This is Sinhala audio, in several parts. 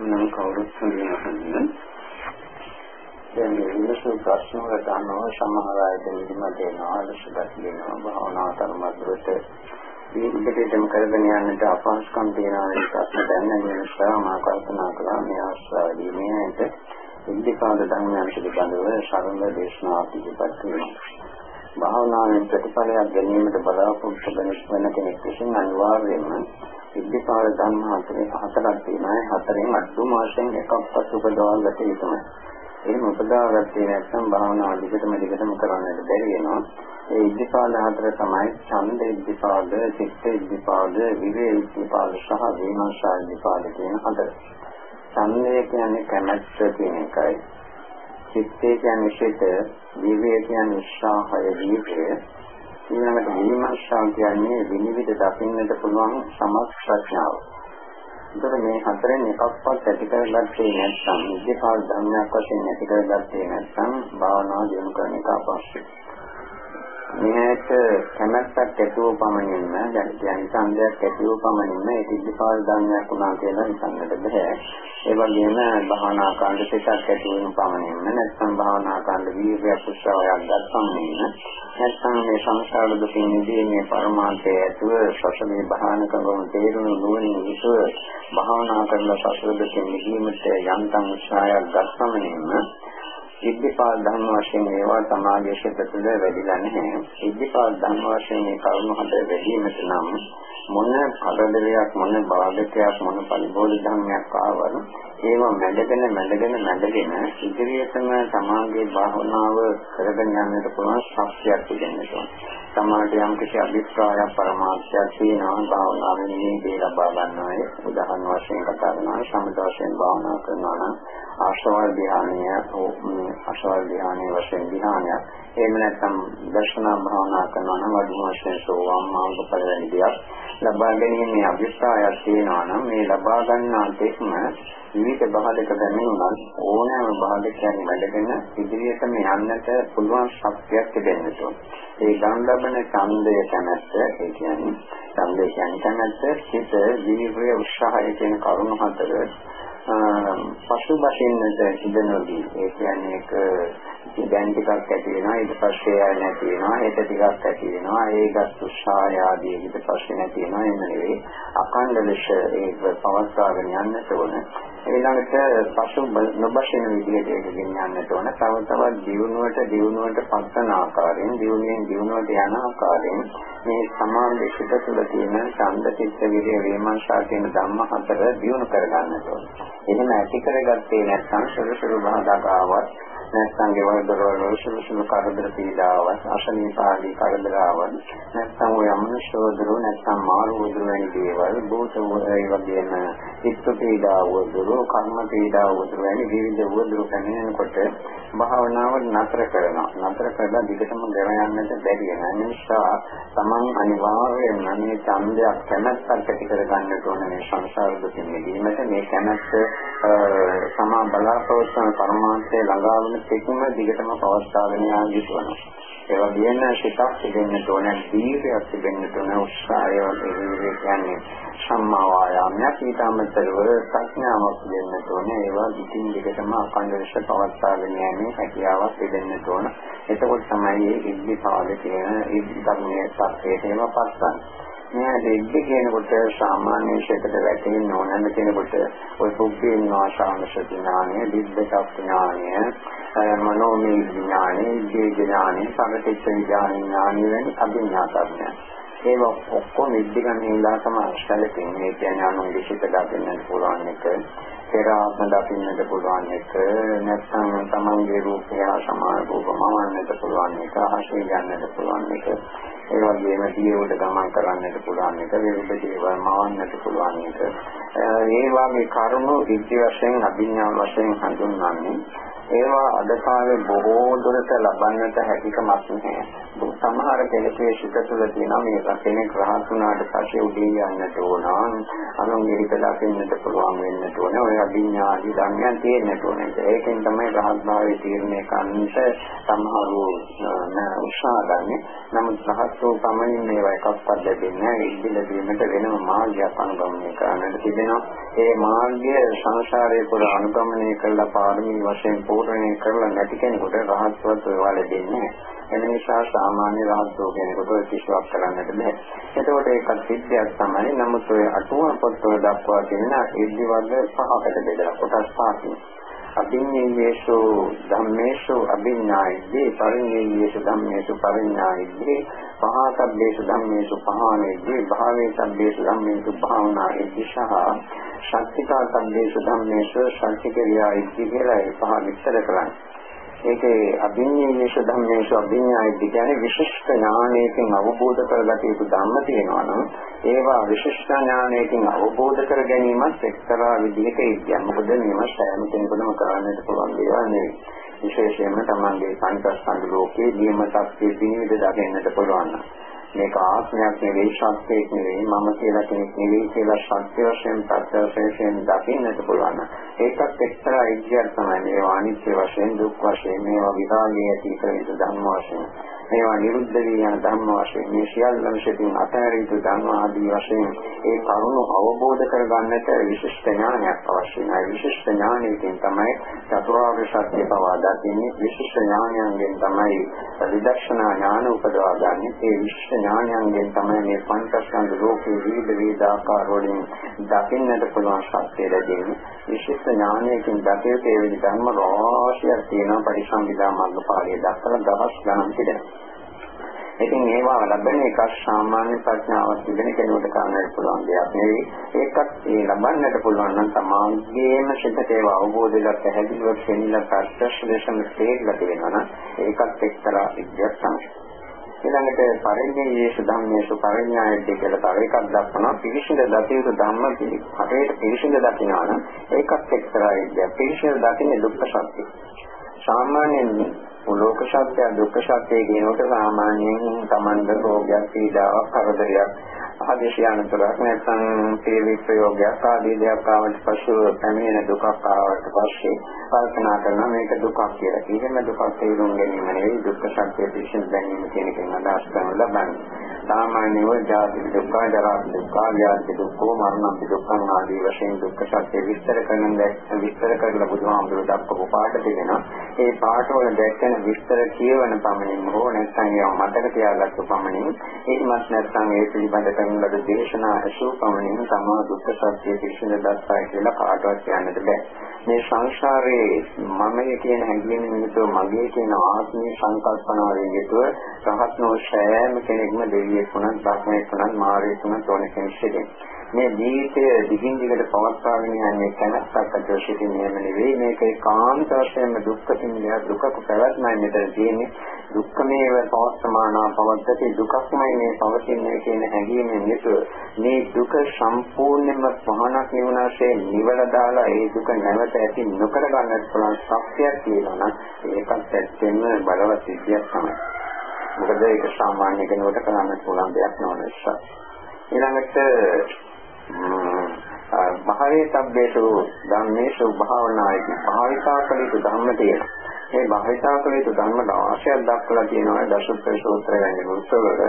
නම් කවුරුත් හඳුනගන්න. දැන් මේ විශ්ව ප්‍රශ්න වලට අනුව සමහර අය දෙන්නම දෙනවා අලසුබත් වෙනවා භාවනා කර්මද්දට මේ ඉදිරියටම කරගෙන යන්නට අපහසුකම් තියෙනවා ප්‍රශ්න දැන් නැති නිසා මා කල්පනා කළා මේ අවස්ථාවේදී මේකට ඉන්දිකාද ධර්මයන් පිළිබඳව සරල දේශනාවක් ඉදිරිපත් කරනවා. භාවනාවෙන් ප්‍රතිඵලයක් ගැනීමට බලාපොරොත්තු වෙන කෙනෙක් විසින් අනිවාර්යයෙන්ම ඉද්ධිපාල ධර්ම හතරේ හතරක් තියෙනවා. හතරෙන් අටුම වශයෙන් එකක්වත් උපදවා ගත යුතුයි. එහෙම උපදවාගත්තේ නැත්නම් භාවනාව දිගටම දිගටම කරන්නට බැරි වෙනවා. ඒ ඉද්ධිපාල හතර තමයි ඡන්ද ඉද්ධිපාල, චිත්ත ඉද්ධිපාල, විවේ ඉද්ධිපාල සහ විමර්ශා ඉද්ධිපාල කියන හතර. ඡන්දය කියන්නේ කැමැත්ත කියන එකයි. චිත්තය කියන්නේ සිත, විවේ කියන්නේ උත්සාහය, විවේ ඊළඟට විමර්ශා කියන්නේ විනිවිද දකින්නට පුළුවන් සමත් ප්‍රඥාව. ඒතර මේ හතරෙන් එකක්වත් ඇති කරගත්තේ නැත්නම් ඉතිපාල ධර්මයක් වශයෙන් ඇති කරගත්තේ නැත්නම් භාවනාව දියුණු කරන එක අපහසුයි. මෙහෙට කැමැත්තක් ඇතුව පමණින්ම දැන් කියන්නේ සංදයක් ඇතුව පමණින්ම ඒ ඉතිපාල ධර්මයක් වුණා කියලා හිතන්නට බෑ. ඒ වගේම භාවනා කාණ්ඩ සිතක් ඇති වෙන පමණින්ම නැත්නම් භාවනා කාණ්ඩ වීර්යයක් උත්සාහයක් ගන්නමින් නැත්නම් මේ සංසාර දුකින් මිදීමේ පරමාර්ථය ඇතුව සසලේ භාවනකම තේරුණු නුවණින් යුතුව භාවනා කරන සසල දුකින් මිදීමට යන්තම් උත්සාහයක් ගන්නමින් ඉද්ධිපාල ධර්ම වශයෙන් ඒවා සමාජයේ සිට තුළ වැඩිලා නැහැ. ඉද්ධිපාල ධර්ම වශයෙන් මේ කරුණු හතර වැඩිවීමට නම් මොන කඩදලයක් මොන බාධකයක් මොන පරිබෝධ ධර්මයක් ආවද ඒවා මැඩගෙන මැඩගෙන මැඩගෙන ඉදිරියටම සමාජයේ භාවනාව කරගෙන යන්නට පුළුවන් ශක්තියක් තිබෙනවා. සමාජ යම් කිසි අභිප්‍රායක් පරමාර්ථයක් තියෙනවා භාවනාවෙන් මේ දේ ලබා ගන්නවා උදාහරණ වශයෙන් කතා කරනවා සමත වශයෙන් භාවනා කරනවා නම් ආශ්‍රවල් ධ්‍යානය ආශ්‍රවල් ධ්‍යානයේ වශයෙන් ධ්‍යානයක් එහෙම නැත්නම් දර්ශනා භාවනා කරනවා නම් අදුම වශයෙන් සෝවාන් මාර්ග ඵල වැනි දෙයක් ලබා ගැනීමේ අභිප්‍රායක් තියෙනවා නම් මේ ලබා ගන්නා තෙක්ම විවිධ බාධක දැනෙනුනත් ඕනෑම බාධකයන් වැඩගෙන ඉදිරියටම යන්නට පුළුවන් ශක්තියක් තිබෙන්න ඕන. ඒ ගම් ලබන ඡන්දය කැමැත්ත ඒ කියන්නේ ඡන්දය කියන්නේ කැමැත්ත සිත ජීවය උත්සාහය කියන කරුණු හතර පසුබසින්නට සිදෙනදී. ඒ කියන්නේ ඒක දැන් ටිකක් ඇති වෙනවා. ඊට පස්සේ ආය නැති වෙනවා. ඒක ටිකක් ඇති වෙනවා. ඒකත් උත්සාහය ආදී ඊට පස්සේ නැති වෙනවා. එන්න නෙවෙයි. අකණ්ඩ ලෙස ඒක පවත්වාගෙන යන්නට ඕන. ඊළඟට පසු නොබසින විදිහට ඒක ගෙනියන්නට ඕන. තව තවත් දියුණුවට දියුණුවට පස්සන ආකාරයෙන් දියුණුවෙන් දියුණුවට යන ආකාරයෙන් මේ සමාන දෙකට තුළ තියෙන ඡන්ද චිත්ත විරේ වේමංශා කියන ධම්ම හතර දියුණු කරගන්නට ඕන. එහෙම ඇති කරගත්තේ නැත්නම් සුළු සුළු බාධාකාවක් නැත්නම් ගෙවල් දොරවල් සුළු සුළු කරදර පීඩාවක් අසනීපාදී කරදරාවක් නැත්නම් ඔය අමනුෂ්‍යවදරු නැත්නම් මාළුවදරු වැනි දේවල් භූත ඒ වගේම චිත්ත පීඩාවදරු කර්ම පීඩාවදරු වැනි විවිධ වදරු පැමිණෙනකොට භාවනාව නතර කරනවා. නතර කරලා දිගටම ගෙන යන්නට බැරි වෙන නිසා තමන් අනිවාර්යයෙන්ම මේ ඡන්දයක් කැමැත්තක් ඇති කර ගන්නට ඕන මේ සංසාර දුකින් මිදීමට. මේ කැමැත්ත සමා බලාපොරොත්තු පරමාර්ථය ළඟා වන තෙක්ම දිගටම පවත්වාගෙන යා යුතුවනවා. ඒ වගේම සිතක් තිබෙන්න ඕන, දීර්ඝයක් තිබෙන්න ඕන, උත්සාහය වගේ කියන්නේ සම්මා වායාමයක් ඊට අමතරව ප්‍රඥාවක් තිබෙන්න ඕන. ඒවා දිගින් දිගටම අඛණ්ඩ ලෙස පවත්වාගෙන යන්නේ හැකියාවක් තිබෙන්න ඕන. එතකොට තමයි මේ ඉද්ධි පාද කියන ඉද්ධි ධර්මයේ සත්‍යයට එවපත් ගන්න. මේ දෙද්ද කියනකොට සාමාන්‍ය ශේකට වැටෙන්න ඕනම කෙනෙකුට ඔය පුද්ගල වාසාංශ ඥානය, දිද්දක ඥානය, මනෝමය ඥානය, ජී ඥානය, සමතිච්ඡ ඥානය වැනි අභිඥා ධර්මයන්. ඒක ඔක්කොම ඉදිරියට නේලා තමයි සැලකෙන්නේ. මේ කියන්නේ අනුන්ගේ සිත දකින්නට පුළුවන් එක, පෙර ආත්ම දකින්නට පුළුවන් එක, නැත්නම් තමන්ගේ රූපය හා සමාන රූප මවන්නට පුළුවන් එක, හසු ගන්නට පුළුවන් එක. ඒ වගේම දියුවට ගමන් කරන්නට පුළුවන් එක විරුද්ධ දේවල් මවන්නට පුළුවන් එක. ඒ වගේ කරුණු විද්‍ය වශයෙන් අභිඥා වශයෙන් හඳුන්වන්නේ ඒවා අද කාලේ බොහෝ දුරට ලබන්නට හැකියාවක් නැහැ. සමහර කෙනෙකුගේ සිත තුළ තියෙන මේ කෙනෙක් රහත් වුණාට පස්සේ උඩින් යන්නට ඕන අනුන්ගේ හිත දකින්නට පුළුවන් වෙන්නට ඕන. ඔය අභිඥාදී ධර්මයන් තියෙන්නට ඕන ඒකෙන් තමයි රහත් භාවයේ තීරණය කරන්නට සමහරු උත්සාහ ගන්නේ. නමුත් රහත් වූ පමණින් මේවා එකක්වත් ලැබෙන්නේ නැහැ. ඉදිරියට දීමට වෙනම මාර්ගයක් අනුගමනය කරන්නට තිබෙනවා. ඒ මාර්ගය සංසාරයේ පුර අනුගමනය කළා පාරමී වශයෙන් පූර්ණණය කරලා නැති කෙනෙකුට රහත්වත් ඒවා ලැබෙන්නේ නැහැ. එම නිසා සාමාන්‍ය රහතෝ කෙනෙකුට කිසිවක් කරන්නට බෑ. එතකොට ඒක සිද්ධියක් තමයි. නමුත් ඔය අටුවා පොත්වල දක්වා තියෙන ඉද්ධි වර්ග පහකට බෙදලා කොටස් පහකින්. අභිඤ්ඤේයේසු ධම්මේසු අභිඤ්ඤායිද්දී පරිඤ්ඤේයේසු ධම්මේසු පරිඤ්ඤායිද්දී පහතබ්බේසු ධම්මේසු පහානේද්දී භාවේතබ්බේසු ධම්මේසු භාවනායිද්දී සහ ශක්තිකා සම්දේශ ධම්මේසු ශක්තිකරියායිද්දී කියලා පහ විස්තර කරන්නේ. ඒකේ අභිඤ්ඤේෂ ධම්මේෂ අභිඤ්ඤාය කියන්නේ විශිෂ්ට ඥානයකින් අවබෝධ කරගත යුතු ධම්ම තියෙනවා නම් ඒවා විශිෂ්ට ඥානයකින් අවබෝධ කර ගැනීමත් එක්තරා විදිහක ඉද්ධියක්. මොකද මේව සෑම කෙනෙකුටම කරන්නට පුළුවන් දේවල් නෙවෙයි. විශේෂයෙන්ම තමන්ගේ පංචස්කන්ධ ලෝකයේ නියම සත්‍ය පිළිවිද දකින්නට පුළුවන්. මේක ආත්මයක් නෙවෙයි ශක්තියක් නෙවෙයි මම කියලා කෙනෙක් නෙවෙයි කියලා ශක්තිය වශයෙන් ප්‍රත්‍යක්ෂයෙන් දකින්නට පුළුවන්. ඒකත් එක්තරා ඉද්ධියක් තමයි මේ අනිත්‍ය වශයෙන් දුක් වශයෙන් මේවා විභාගයේ ඇති කරන ධර්ම වශයෙන්. මේවා නිරුද්ධ වී යන ධර්ම වශයෙන් මේ සියල්ලම සිටින් අතහැරිය යුතු ධර්ම ආදී වශයෙන් ඒ කරුණු අවබෝධ කරගන්නට විශිෂ්ට ඥානයක් අවශ්‍යයි. ඒ විශිෂ්ට ඥානයෙන් තමයි චතුරාර්ය සත්‍ය පවා දකින්නේ. විශිෂ්ට ඥානයෙන් තමයි විදර්ශනා ඥාන උපදවා ගන්න. ඒ විශිෂ්ට ඥානයෙන් තමයි මේ පංචස්කන්ධ ලෝකේ විවිධ විවිධ ආකාර වලින් දකින්නට පුළුවන් ශක්තිය ලැබෙන්නේ. විශිෂ්ට ඥානයකින් දකිත ඒ විදිහ ධර්ම රාශියක් තියෙනවා පරිසංවිදා මාර්ගපාළිය දක්වලා දහස් ගණන් තිබෙනවා. ඉතින් ඒවා ලැබෙන එක සාමාන්‍ය ප්‍රඥාවක් තිබෙන කෙනෙකුට කරන්නට පුළුවන් දෙයක් නෙවෙයි. ඒකත් ඒ ලබන්නට පුළුවන් නම් සමාගයේම සිතට ඒවා අවබෝධ කරගත්ත හැදිව කෙනිලා ප්‍රත්‍යක්ෂ දේශන තේරලා තියෙනවා නම් ඒකත් එක්තරා විද්‍යාවක් තමයි. ඊළඟට පරිණ්‍යයේසු ධම්මේසු පරිඥායද්දී කියලා තව එකක් දක්වනවා පිරිසිදු දතියුතු ධම්ම පිළි. අපේට පිරිසිදු දකිනවා නම් ඒකත් එක්තරා විද්‍යාවක්. පිරිසිදු දකින්නේ දුක්ඛ සත්‍ය. සාමාන්‍යයෙන් ලෝක සත්‍ය දුක්ඛ සත්‍ය කියනකොට සාමාන්‍යයෙන් Tamanda රෝගයක් පීඩාවක් කරදරයක් ආදේශය අනුතරක් නැත්නම් තේවි ප්‍රයෝගයක් ආදී දෙයක් ආවට පස්සේ පැමිණෙන දුකක් ආවට පස්සේ කල්පනා කරනවා මේක දුකක් කියලා. කිසිම දුකක් තේරුම් ගැනීම නෙවෙයි දුක්ඛ සත්‍ය පිළිසින් දැනීම කියන එකෙන් අදහස් කරන ලබන්නේ. සාමාන්‍යව ජාති දුක්ඛ, ජරා දුක්ඛ, ව්‍යාධි දුක්ඛ, මරණ දුක්ඛ ආදී වශයෙන් දුක්ඛ සත්‍ය විස්තර කරන විස්තර කරලා බුදුහාමුදුරුවෝ දක්වපු පාඩ තිබෙනවා. ඒ පාඩවල දැක්කන විස්තර කියවන පමණින් හෝ නැත්නම් ඒවා මතක තියාගත්තු පමණින් එහෙමත් නැත්නම් ඒ පිළිබඳ කරන ලද දේශනා අසූ පමණින් තමා දුක්ඛ සත්‍ය පිළිසින දස්සයි කියලා කාටවත් කියන්නට බෑ. මේ සංසාරයේ මමයේ කියන හැඟීමෙන් යුතුව මගේ කියන ආත්මීය සංකල්පනාවෙන් යුතුව රහත් නොසෑම කෙනෙක්ම දෙවියෙක් වුණත්, බ්‍රහ්මයෙක් වුණත්, මාරයෙක් වුණත් ඕන කෙනෙක් සිටිනවා. මේ ජීවිතය දිගින් දිගට පවත්වාගෙන යන්නේ කැමැත්තක් ඇතිව සිටින නියම නෙවෙයි මේක ඒකාන්ත වශයෙන්ම දුක්ඛ සින්දය දුකක පැවැත්මයි මෙතන තියෙන්නේ දුක්ඛමේව පවස්සමානා පවද්දති දුකක්මයි මේ පවතින්නේ කියන හැඟීමෙන් යුතුව. මේ දුක සම්පූර්ණයෙන්ම පහනක් නිවනාසේ නිවල දාලා ඒ දුක නැවත ඇති නොකර ගන්නට පුළුවන් ශක්තියක් තියෙනවා නම් ඒකත් ඇත්තෙන්ම බලවත් සිද්ධියක් තමයි. මොකද ඒක සාමාන්‍ය කෙනෙකුට කරන්න පුළුවන් දෙයක් නොවන නිසා. ඊළඟට භාවයේ සබ්බේසු ධම්මේසු භාවනායි. භාවිතා කළ යුතු ධම්ම තියෙනවා. මේ භාවිතා කළ යුතු ධර්ම රාශියක් දක්වලා තියෙනවා දසුත්තර සූත්‍රය වැනි පුස්තකවල.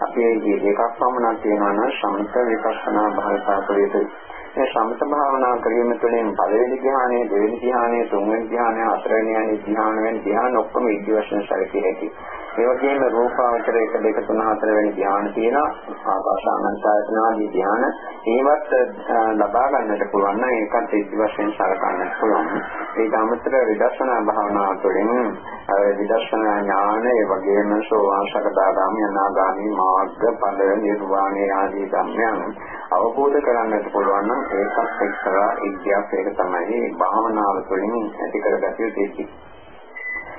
අපි මේ දෙකක් පමණක් තියෙනවා නම් සමිත විපස්සනා භාවිතා කළ යුතුයි. මේ සමත භාවනා කිරීම තුළින් පළවෙනි ධ්‍යානය, දෙවෙනි ධ්‍යානය, තුන්වෙනි ධ්‍යානය, හතරවෙනි යන ධ්‍යාන වෙන ධ්‍යාන ඔක්කොම ඉද්ධි වශයෙන් සැලකිය හැකියි. ඒ වගේම රූපාවචර 1 2 3 4 වෙනි ධ්‍යාන තියෙනවා. ආකාශානන්තායතන ආදී ධ්‍යාන. ඒවත් ලබා ගන්නට පුළුවන් නම් ඒකත් ඉති වශයෙන් සලකන්නට පුළුවන්. ඒක අමතර විදර්ශනා භාවනාව තුළින් විදර්ශනා ඥාන ඒ වගේම සෝවාන්සකදාගාමී අනාගාමී මාර්ග ඵල නිර්වාණය ආදී ධර්මයන් අවබෝධ කරගන්නට පුළුවන් නම් ඒකත් එක්තරා ඉද්ධියක් ඒක තමයි භාවනාව තුළින් ඇති කරගatiya යුතු.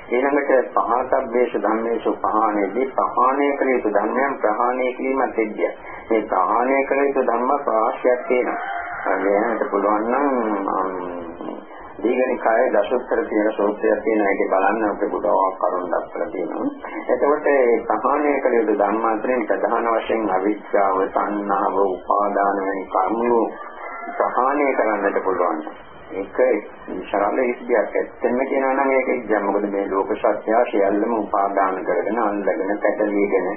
ඊළඟට පහතබ්බේශ ධම්මේශ පහානේදී පහානය කළ යුතු ධර්මයන් ප්‍රහාණය කිරීමත් එක්කයි. මේ ප්‍රහාණය කළ යුතු ධර්ම ප්‍රාශයක් තියෙනවා. මේකට පුළුවන් නම් දීඝනිකායේ දසුත්තර තියෙන සූත්‍රයක් තියෙනවා ඒකේ බලන්න අපේ බුදුවක් කරුණ දක්වලා තියෙනවා. එතකොට ඒ සහානය කළ යුතු ධර්ම අතරින් ප්‍රධාන වශයෙන් අවිද්‍යාව, සංනාව, උපාදාන වැනි කර්මු සහානය කරන්නට පුළුවන්. ඒක සරල ඉස්දියක් ඇත්තෙන්ම කියනවා නම් ඒක ඉස්දියක්. මොකද මේ ලෝක සත්‍ය සියල්ලම උපාදාන කරගෙන අල්ලගෙන පැටලීගෙන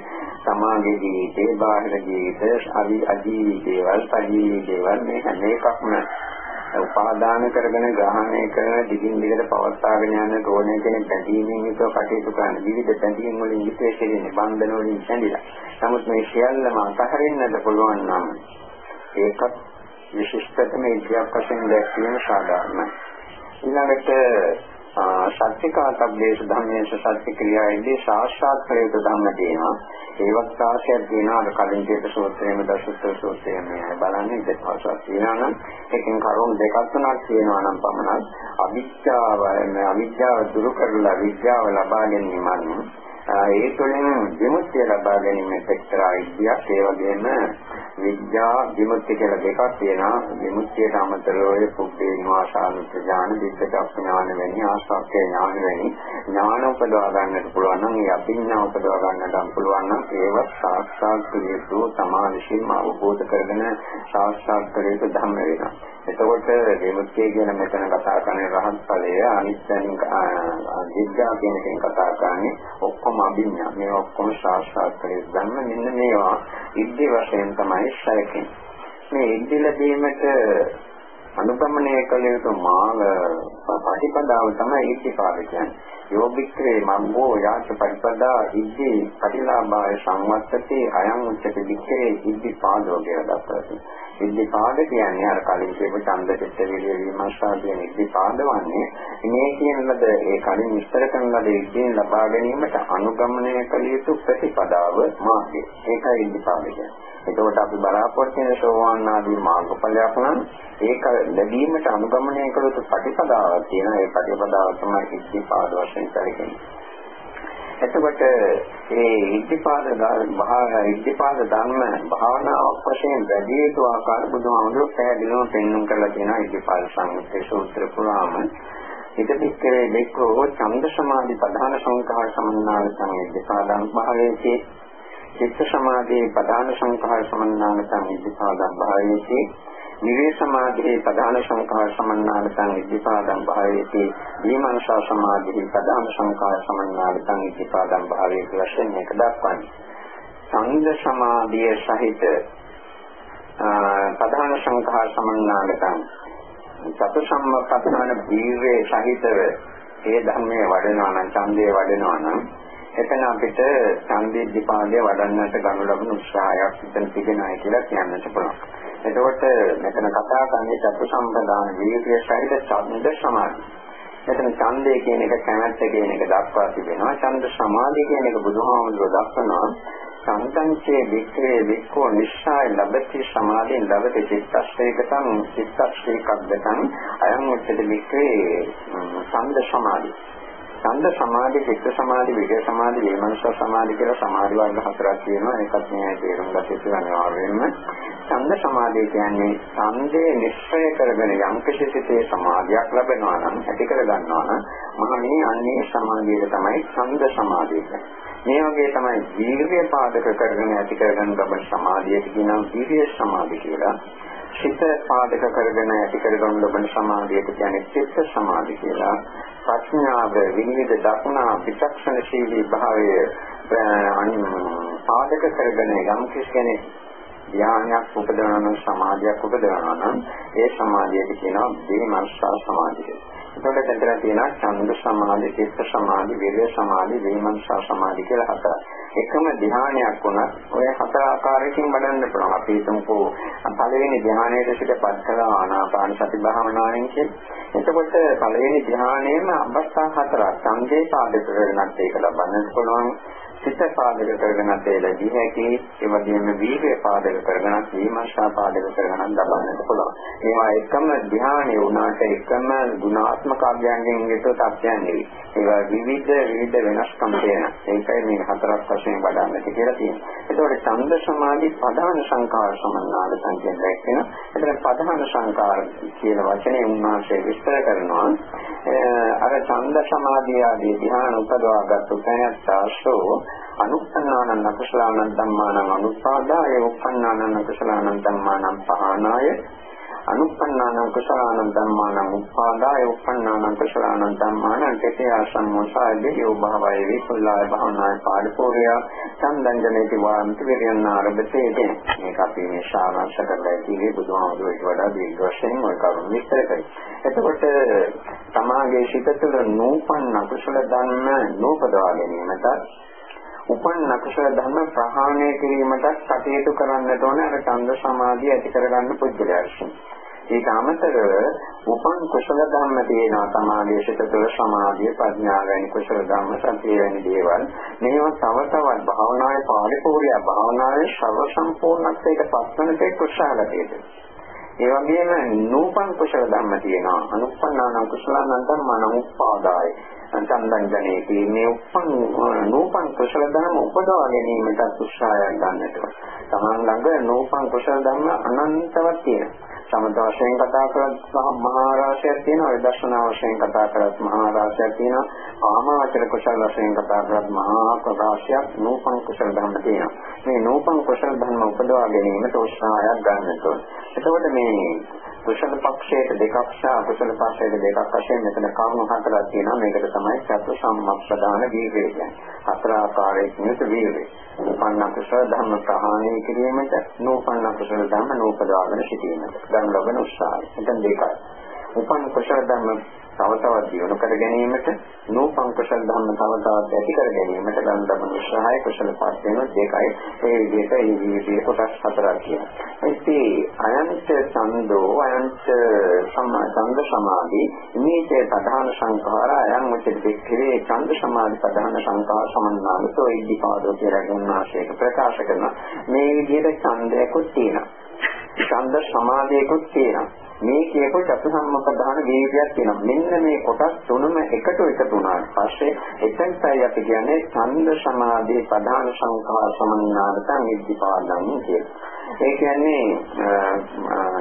සමාජ ජීවිතේ, බාහිර ජීවිතේ, අවි අජීවී දේවල්, පජීවී දේවල් මේ හැම එකක්ම උපාදාන කරගෙන ග්‍රහණය කරන දිගින් දිගට පවත්වාගෙන යන තෝරණය කෙනෙක් බැඳීමෙන් යුතුව කටයුතු කරන විවිධ බැඳීම් වලින් විශේෂ කෙරෙන්නේ බන්ධන වලින් බැඳිලා. නමුත් මේ සියල්ලම අතහරින්නට පුළුවන් නම් ඒකත් විශිෂ්ටතම ඉතිහාස වශයෙන් දැක්වීම සාධාරණයි. ඊළඟට සත්‍යිකාතබ්බේස ධම්මේස සත්‍ය ක්‍රියාවේදී සාක්ෂාත් කළ යුතු ධම්ම තියෙනවා. ඒවත් ආශයක් තියෙනවා අර කලින් කියපු සූත්‍රයේම දසුත්තර සූත්‍රයේම බලන්නේ දෙකවසක් තියෙනවා නම් එකෙන් කරුණු දෙකක් තුනක් තියෙනවා නම් පමණක් අවිද්‍යාව අවිද්‍යාව දුරු කරලා විද්‍යාව ලබා ගැනීමත් ඒ තුළින් විමුක්තිය ලබා ගැනීම එක්තරා විද්‍යාවක් ඒ වගේම විද්‍යා විමුක්තිය කියලා දෙකක් තියෙනවා. විමුක්තියට අමතරව ඔය පුබ්බේ නිවාසානුත් ඥාන විද්‍යාවක් ඥාන වෙන්නේ ආස්වාක්‍ය ඥාන වෙන්නේ ඥාන උපදවා ගන්නට පුළුවන් නම් ඒ අභිඥා උපදවා ගන්නට පුළුවන් නම් ඒවත් සාක්ෂාත් කළ සමාවිෂීම අවබෝධ කරගෙන සාක්ෂාත් කළ යුතු ධර්ම වෙනවා. එතකොට විමුක්තිය කියන මෙතන කතා කරන්නේ රහත් ඵලය අනිත්‍යයෙන් විද්‍යා කියන එකෙන් කතා කරන්නේ ඔක්කොම අභිඥා. මේ ඔක්කොම සාක්ෂාත් කරේ. ධර්ම මෙන්න මේවා ඉද්ධි වශයෙන් තමයි සැලකෙන්නේ මේ ඉද්ධි ලැබීමට අනුගමනය කළ යුතු මාර්ග ප්‍රතිපදාව තමයි ඉද්ධිපාද කියන්නේ යෝගික්‍රේ මම්බෝ යාච පරිපදා ඉද්ධි පටිලාභාය සංවත්තති අයං උච්චති වික්‍රේ ඉද්ධිපාදෝ කියලා දක්වනවා ඉද්ධිපාද කියන්නේ අර කලින් කියපු ඡන්ද චිත්ත විරිය විමර්ශා කියන ඉද්ධිපාද වන්නේ මේ කියන ලද ඒ කලින් විස්තර කරන ලද ඉද්ධියෙන් ලබා ගැනීමට අනුගමනය කළ යුතු ප්‍රතිපදාව මාර්ගය. ඒකයි ඉද්ධිපාද කියන්නේ. එතකොට අපි බලාපොරොත්තු වෙන සෝවාන් ආදී මාර්ගඵලයක් නම් ඒක ලැබීමට අනුගමනය කළ යුතු ප්‍රතිපදාවක් තියෙනවා. ඒ ප්‍රතිපදාව තමයි ඉද්ධිපාද වශයෙන් සැලකෙන්නේ. එතකොට මේ ඉද්ධිපාද භාවනා ඉද්ධිපාද ධර්ම භාවනාවක් වශයෙන් වැඩි යුතු ආකාර බුදුහාමුදුරුවෝ පැහැදිලිව පෙන්වන්න කරලා තියෙනවා ඉද්ධිපාද සංයුත්තේ සූත්‍ර පුරාම ඉදිරිපිටේ දෙකෝ ඡන්ද සමාධි ප්‍රධාන සංඛාර සමන්නාල සංයුද්ධපාදං භාවයේති චිත්ත සමාධියේ ප්‍රධාන සංඛාර සමන්නාල සංයුද්ධපාදං භාවයේති නිවේ සමාධියේ ප්‍රධාන සංඛාර සමන්නාලතං ඉද්ධිපාදං භාවයේති දීමංශා සමාධියේ ප්‍රධාන සංඛාර සමන්නාලතං ඉද්ධිපාදං භාවයේ වශයෙන් මේක දක්වන්නේ. සංඝ සමාධිය සහිත ප්‍රධාන සංඛාර සමන්නාලතං සතු සම්පතන දීර්ේ සහිතව ඒ ධර්මයේ වඩනවා නම් ඡන්දේ වඩනවා නම් එතන අපිට ඡන්දේ වඩන්නට ගනු ලබන උත්සාහයක් ඉතින් තිබෙනයි කියලා කියන්නට පුළුවන්. එතකොට මෙතන කතා කරන්නේ චතු සම්පදාන වීර්ය සහිත ඡන්ද සමාධි. මෙතන ඡන්දය කියන එක කැමැත්ත කියන එක දක්වා තිබෙනවා. ඡන්ද සමාධිය කියන එක බුදුහාමුදුරුවෝ දක්වනවා. සංකංචේ වික්‍රේ වික්ඛෝ නිස්සාය ලබති සමාධියෙන් ලබති චිත්තස්සේකතං චිත්තස්සේකද්දතං අයං උච්චති වික්‍රේ ඡන්ද සමාධි. ඡන්ද සමාධි, චිත්ත සමාධි, විද්‍ය සමාධි, විමර්ශ සමාධි කියලා සමාධි වර්ග හතරක් තියෙනවා. ඒකත් මේ තේරුම් ගත යුතු අනිවාර්යයෙන්ම. ඡන්ද සමාධිය කියන්නේ ඡන්දේ නිශ්චය කරගෙන යම් කිසි සිතේ සමාධියක් ලැබෙනවා නම් ඇති කර ගන්නවා නම් මහණේ අන්නේ සමාධියට තමයි ඡන්ද සමාධිය කියන්නේ. මේ වගේ තමයි ජීවිතය පාදක කරගෙන ඇති කරගන්න ලබන සමාධියට කියනවා ජීවිත සමාධිය කියලා. චිත්ත පාදක කරගෙන ඇති කරගන්න ලබන සමාධියට කියන්නේ චිත්ත සමාධි කියලා. ප්‍රඥාව විනිවිද දක්නා විචක්ෂණශීලී භාවය පාදක කරගෙන යම් කෙනෙක් ධ්‍යානයක් උපදවන සමාධියක් උපදවනවා නම් ඒ සමාධියට කියනවා දීමර්ෂා සමාධිය. එතකොට දෙතර තියෙනවා ඡන්ද සමාධි, චිත්ත සමාධි, විරය සමාධි, විමර්ශා සමාධි කියලා හතර. එකම ධ්‍යානයක් වුණත් ඔය හතර ආකාරයකින් වඩන්න පුළුවන්. අපි හිතමුකෝ පළවෙනි ධ්‍යානයේ සිටපත් කළා ආනාපාන සති භාවනාවෙන් කියන්නේ. එතකොට පළවෙනි ධ්‍යානයේම අවස්ථා හතරක්. සංදේ පාදක කරගන්නත් ඒක ලබන්නත් පුළුවන්. සිත පාදක කරගෙනත් ඒ ලැබිය හැකි ඒ වගේම වීර්ය පාදක කරගෙනත් විමර්ශා පාදක කරගෙනත් ලබන්නට පුළුවන් ඒවා එකම ධ්‍යානෙ වුණාට එකම ගුණාත්මක අභ්‍යංගයෙන් යුතු තත්ත්වයන් නෙවෙයි. ඒවා විවිධ විවිධ වෙනස්කම් තියෙන. ඒකයි මේ හතරක් වශයෙන් බඩන්නට කියලා තියෙන්නේ. ඒතකොට ඡන්ද සමාධි ප්‍රධාන සංකාර සමන්නාද සංකේත දැක්වෙන. එතන ප්‍රධාන සංකාර කියන වචනේ උන්වහන්සේ විස්තර කරනවා. අර ඡන්ද සමාධිය ආදී ධ්‍යාන උපදවාගත් උපයත්තාසෝ අනුප්පන්නානං අකුසලානං ධම්මානං අනුපාදාය උප්පන්නානං අකුසලානං ධම්මානං පහනාය අනුප්පන්නාන කුසලාන ධම්මාන උපාදාය උප්පන්නාන කුසලාන ධම්මාන තේතේ ආසම්මෝසාය දෙයෝ භාවය විපුල්ලාය භවනාය පාරිපෝරිය සම්දංජනේති වාන්ති විරියන් ආරම්භතේ දෙන මේක අපි මේ ශාරාංශ කරලා ඉතිරි බුදුහාමුදුරුවෝ වඩා දීර්ඝ වශයෙන් ඔය කරුණු විස්තර කරයි. එතකොට තමාගේ සිත තුළ නූපන්න කුසල ධර්ම නූපදවා ගැනීමට උපන් අකුසල ධර්ම ප්‍රහාණය කිරීමට කටයුතු කරන්නට ඕන අර ඡන්ද සමාධිය ඇති කරගන්න පුද්ගලයා ඒක අමතරව උපන් කුසල ධර්ම තියෙනවා. සමාධිය සිත තුළ සමාධිය ප්‍රඥා වැනි කුසල ධර්ම සතිය වැනි දේවල්. මේවා තව තවත් භාවනාවේ පරිපූර්ණ භාවනාවේ සර්ව සම්පූර්ණත්වයට පත්වන තේ කුසලකේද ඒ වගේම නූපන් කුසල ධර්ම තියෙනවා අනුප්පන්නාන කුසලාන ධර්මන උපාදාය සම්බන්ධනේ මේ උපන් නූපන් කුසල ධර්ම උපදවා ගැනීමට උත්සාහයක් ගන්නට. තමන් ළඟ නූපන් කුසල ධර්ම අනන්තවත් තියෙනවා. සමත වශයෙන් කතා කරත් මහා රාශියක් තියෙනවා විදර්ශනා වශයෙන් කතා කරත් මහා රාශියක් තියෙනවා ආමාචර කුසල වශයෙන් කතා කරත් මහා රාශියක් නූපන් කුසල ධර්ම තියෙනවා මේ නූපන් කුසල ධර්ම උපදවා ගැනීමට උත්සාහයක් ගන්නට ඕන එතකොට මේ කුසල පක්ෂයට දෙකක් සහ අකුසල පක්ෂයට දෙකක් වශයෙන් මෙතන කරුණු හතරක් තියෙනවා. මේකට තමයි චතු සම්මප්පදාන වීර්යය කියන්නේ. හතර ආකාරයකින් යුතු වීර්යය. උපන්න කුසල ධර්ම ප්‍රහාණය කිරීමට, නූපන්න කුසල ධර්ම නූපදවාගෙන සිටීමට. ගන්න ලබන උත්සාහය. එතන දෙකයි. උපන් කුසල ධර්ම තව තවත් දියුණු කර ගැනීමට නූපන් කුසල ධර්ම තව තවත් ඇති කර ගැනීමට ගන්න ලබන උත්සාහය කුසල පස් වෙන දෙකයි ඒ විදිහට මේ විදිහේ කොටස් හතරක් කියනවා. ඉතින් අයන්ත සම්දෝ අයන්ත සම්මාසංග සමාධි මේකේ ප්‍රධාන සංඛාර අයන් මුචිත දෙකේ ඡන්ද සමාධි ප්‍රධාන සංඛාර සමන්නාලතෝ ඉද්ධිපාදෝ කියලා ගුණාශේක ප්‍රකාශ කරනවා. මේ විදිහට ඡන්දයකුත් තියෙනවා. ඡන්ද සමාධියකුත් තියෙනවා. මේ කියපු චතුසම්මපදාන වේගයක් තියෙනවා. මෙන්න මේ කොටස් තුනම එකට එකතු වුණාට පස්සේ එතෙන්ටයි අපි කියන්නේ ඡන්ද සමාධි ප්‍රධාන සංඛාර සමන්නාගතං ඉද්ධිපාදං කියලා. ඒ කියන්නේ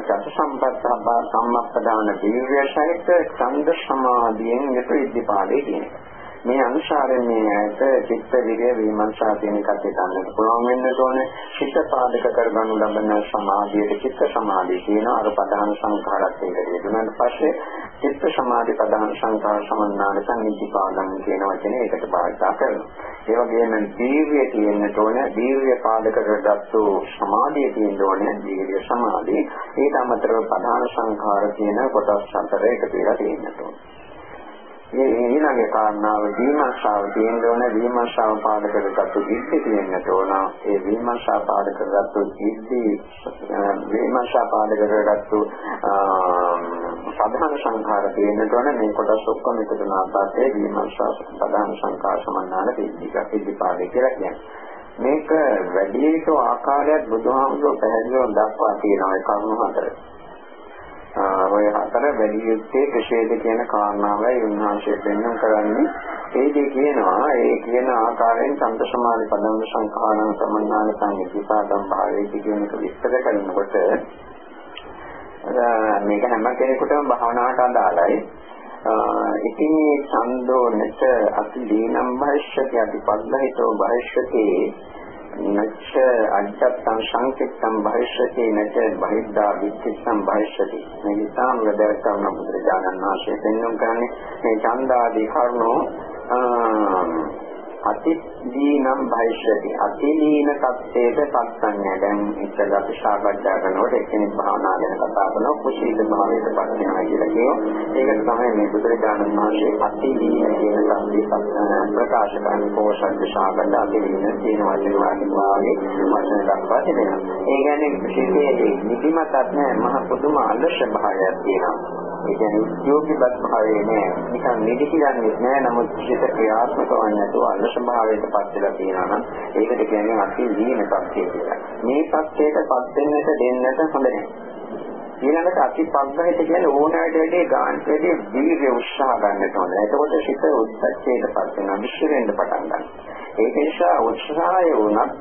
චතුසම්පත්තා සම්මප්පදාන වේගය සහිත ඡන්ද සමාධියෙන් යුතු ඉද්ධිපාදේ කියනවා. මේ අනුශාරයෙන් මේ ඇයට චිත්ත විරය විමර්ශා කියන එකත් හිතන්නට පුළුවන් වෙන්න ඕනේ. චිත්ත පාදක කරගනු ලබන සමාධියට චිත්ත සමාධිය කියන අර ප්‍රධාන සංඛාරات එකට යෙදුනට පස්සේ චිත්ත සමාධි ප්‍රධාන සංඛාර සමන්නාද සංනිධිපාදම් කියන වචනේ ඒකට භාවිතා කරනවා. ඒ වගේම දීර්ය තියෙන්නට ඕනේ. දීර්ය පාදක කරගත්තු සමාධිය තියෙන්න ඕනේ. දීර්ය සමාධිය. ඊට අමතරව ප්‍රධාන සංඛාර කියන කොටස් හතර එකතු වෙලා තියෙන්නට ඕනේ. මේ ඊළඟ කාරණාව විමර්ශාව තියෙන්න ඕන විමර්ශාව පාදක කරගත්තු ඉද්ධි තියෙන්නට ඕන. ඒ විමර්ශා පාදක කරගත්තු ඉද්ධි විමර්ශා පාදක කරගත්තු සාධන සංඛාර තියෙන්නට ඕන. මේ කොටස් ඔක්කොම එකතු වෙන ආකාරයේ විමර්ශා ප්‍රධාන සංඛාර සමන්නාල ඉද්ධි ඉද්ධි පාදේ කියලා කියන්නේ. මේක වැඩි යුතු ආකාරයක් බුදුහාමුදුරුවෝ පැහැදිලිව දක්වා තියෙනවා ඒ කරුණු හතරේ. ඔය හතර වැඩි යුත්තේ කෙසේද කියන කාරණාවයි උන්වහන්සේ පෙන්වන්න කරන්නේ. ඒදී කියනවා ඒ කියන ආකාරයෙන් සම්ප සමාධි පදංග සංඛාරණ සමන්නාන සංවිපාදම් භාවයේ කියන එක විස්තර කරනකොට මේක හැම කෙනෙකුටම භාවනාවට අදාළයි. ඉතින් ඡන්தோ නැත අති දීනම් භවිෂ්‍යති අති පද්ධහිතෝ භවිෂ්‍යති නච්ච අජත්තං සංකිට්ඨං භවිෂ්‍යති නච බහිද්ධා විච්ඡිත්තං භවිෂ්‍යති මේ නිසාම වැදගත් වන බුදුරජාණන් වහන්සේ පෙන්වන කරන්නේ මේ ඡන්දාදී කරුණෝ අතිදීනම් භවිෂ්‍යති. අතිදීන තත්ත්වයට පත්වන්නේ. දැන් ඉස්සෙල්ල අපි සාකච්ඡා කරනකොට එක්කෙනෙක් භාවනා ගැන කතා කරනවා. කුසීත භාවයට පත් වෙනවා කියලා කියනවා. ඒකට තමයි මේ බුදුරජාණන් වහන්සේ අතිදීන කියන තත්ත්වය ප්‍රකාශ කරන කෝෂත් සාකච්ඡා අතිදීන කියන වචන වාගේ වචන දක්වා තිබෙනවා. ඒ කියන්නේ විශේෂයෙන් නිදිමතක් නැහැ. මහ පුදුම අලස භාවයක් තියෙනවා. ඒ කියන්නේ උද්‍යෝගීවත් භාවයේ නෑ. නිකන් නිදි කියන්නේ නෑ. නමුත් සිත ක්‍රියාත්මක වන්නේ නැතුව අලස භාවයට පත් වෙලා තියෙනවා නම් ඒකට කියන්නේ අති දීන පක්ෂය කියලා. මේ පක්ෂයට පත් වෙන්නට දෙන්නට හොඳ නෑ. ඊළඟට අතිපග්ගහිත කියන්නේ ඕනෑමට වැඩි ගාන්ට වැඩි වීර්ය උත්සාහ ගන්නට ඕනේ. එතකොට සිත උද්දච්චයටපත් වෙනවා, විශ්ිරෙන්න පටන් ගන්නවා. ඒක නිසා උත්සාහය වුණත්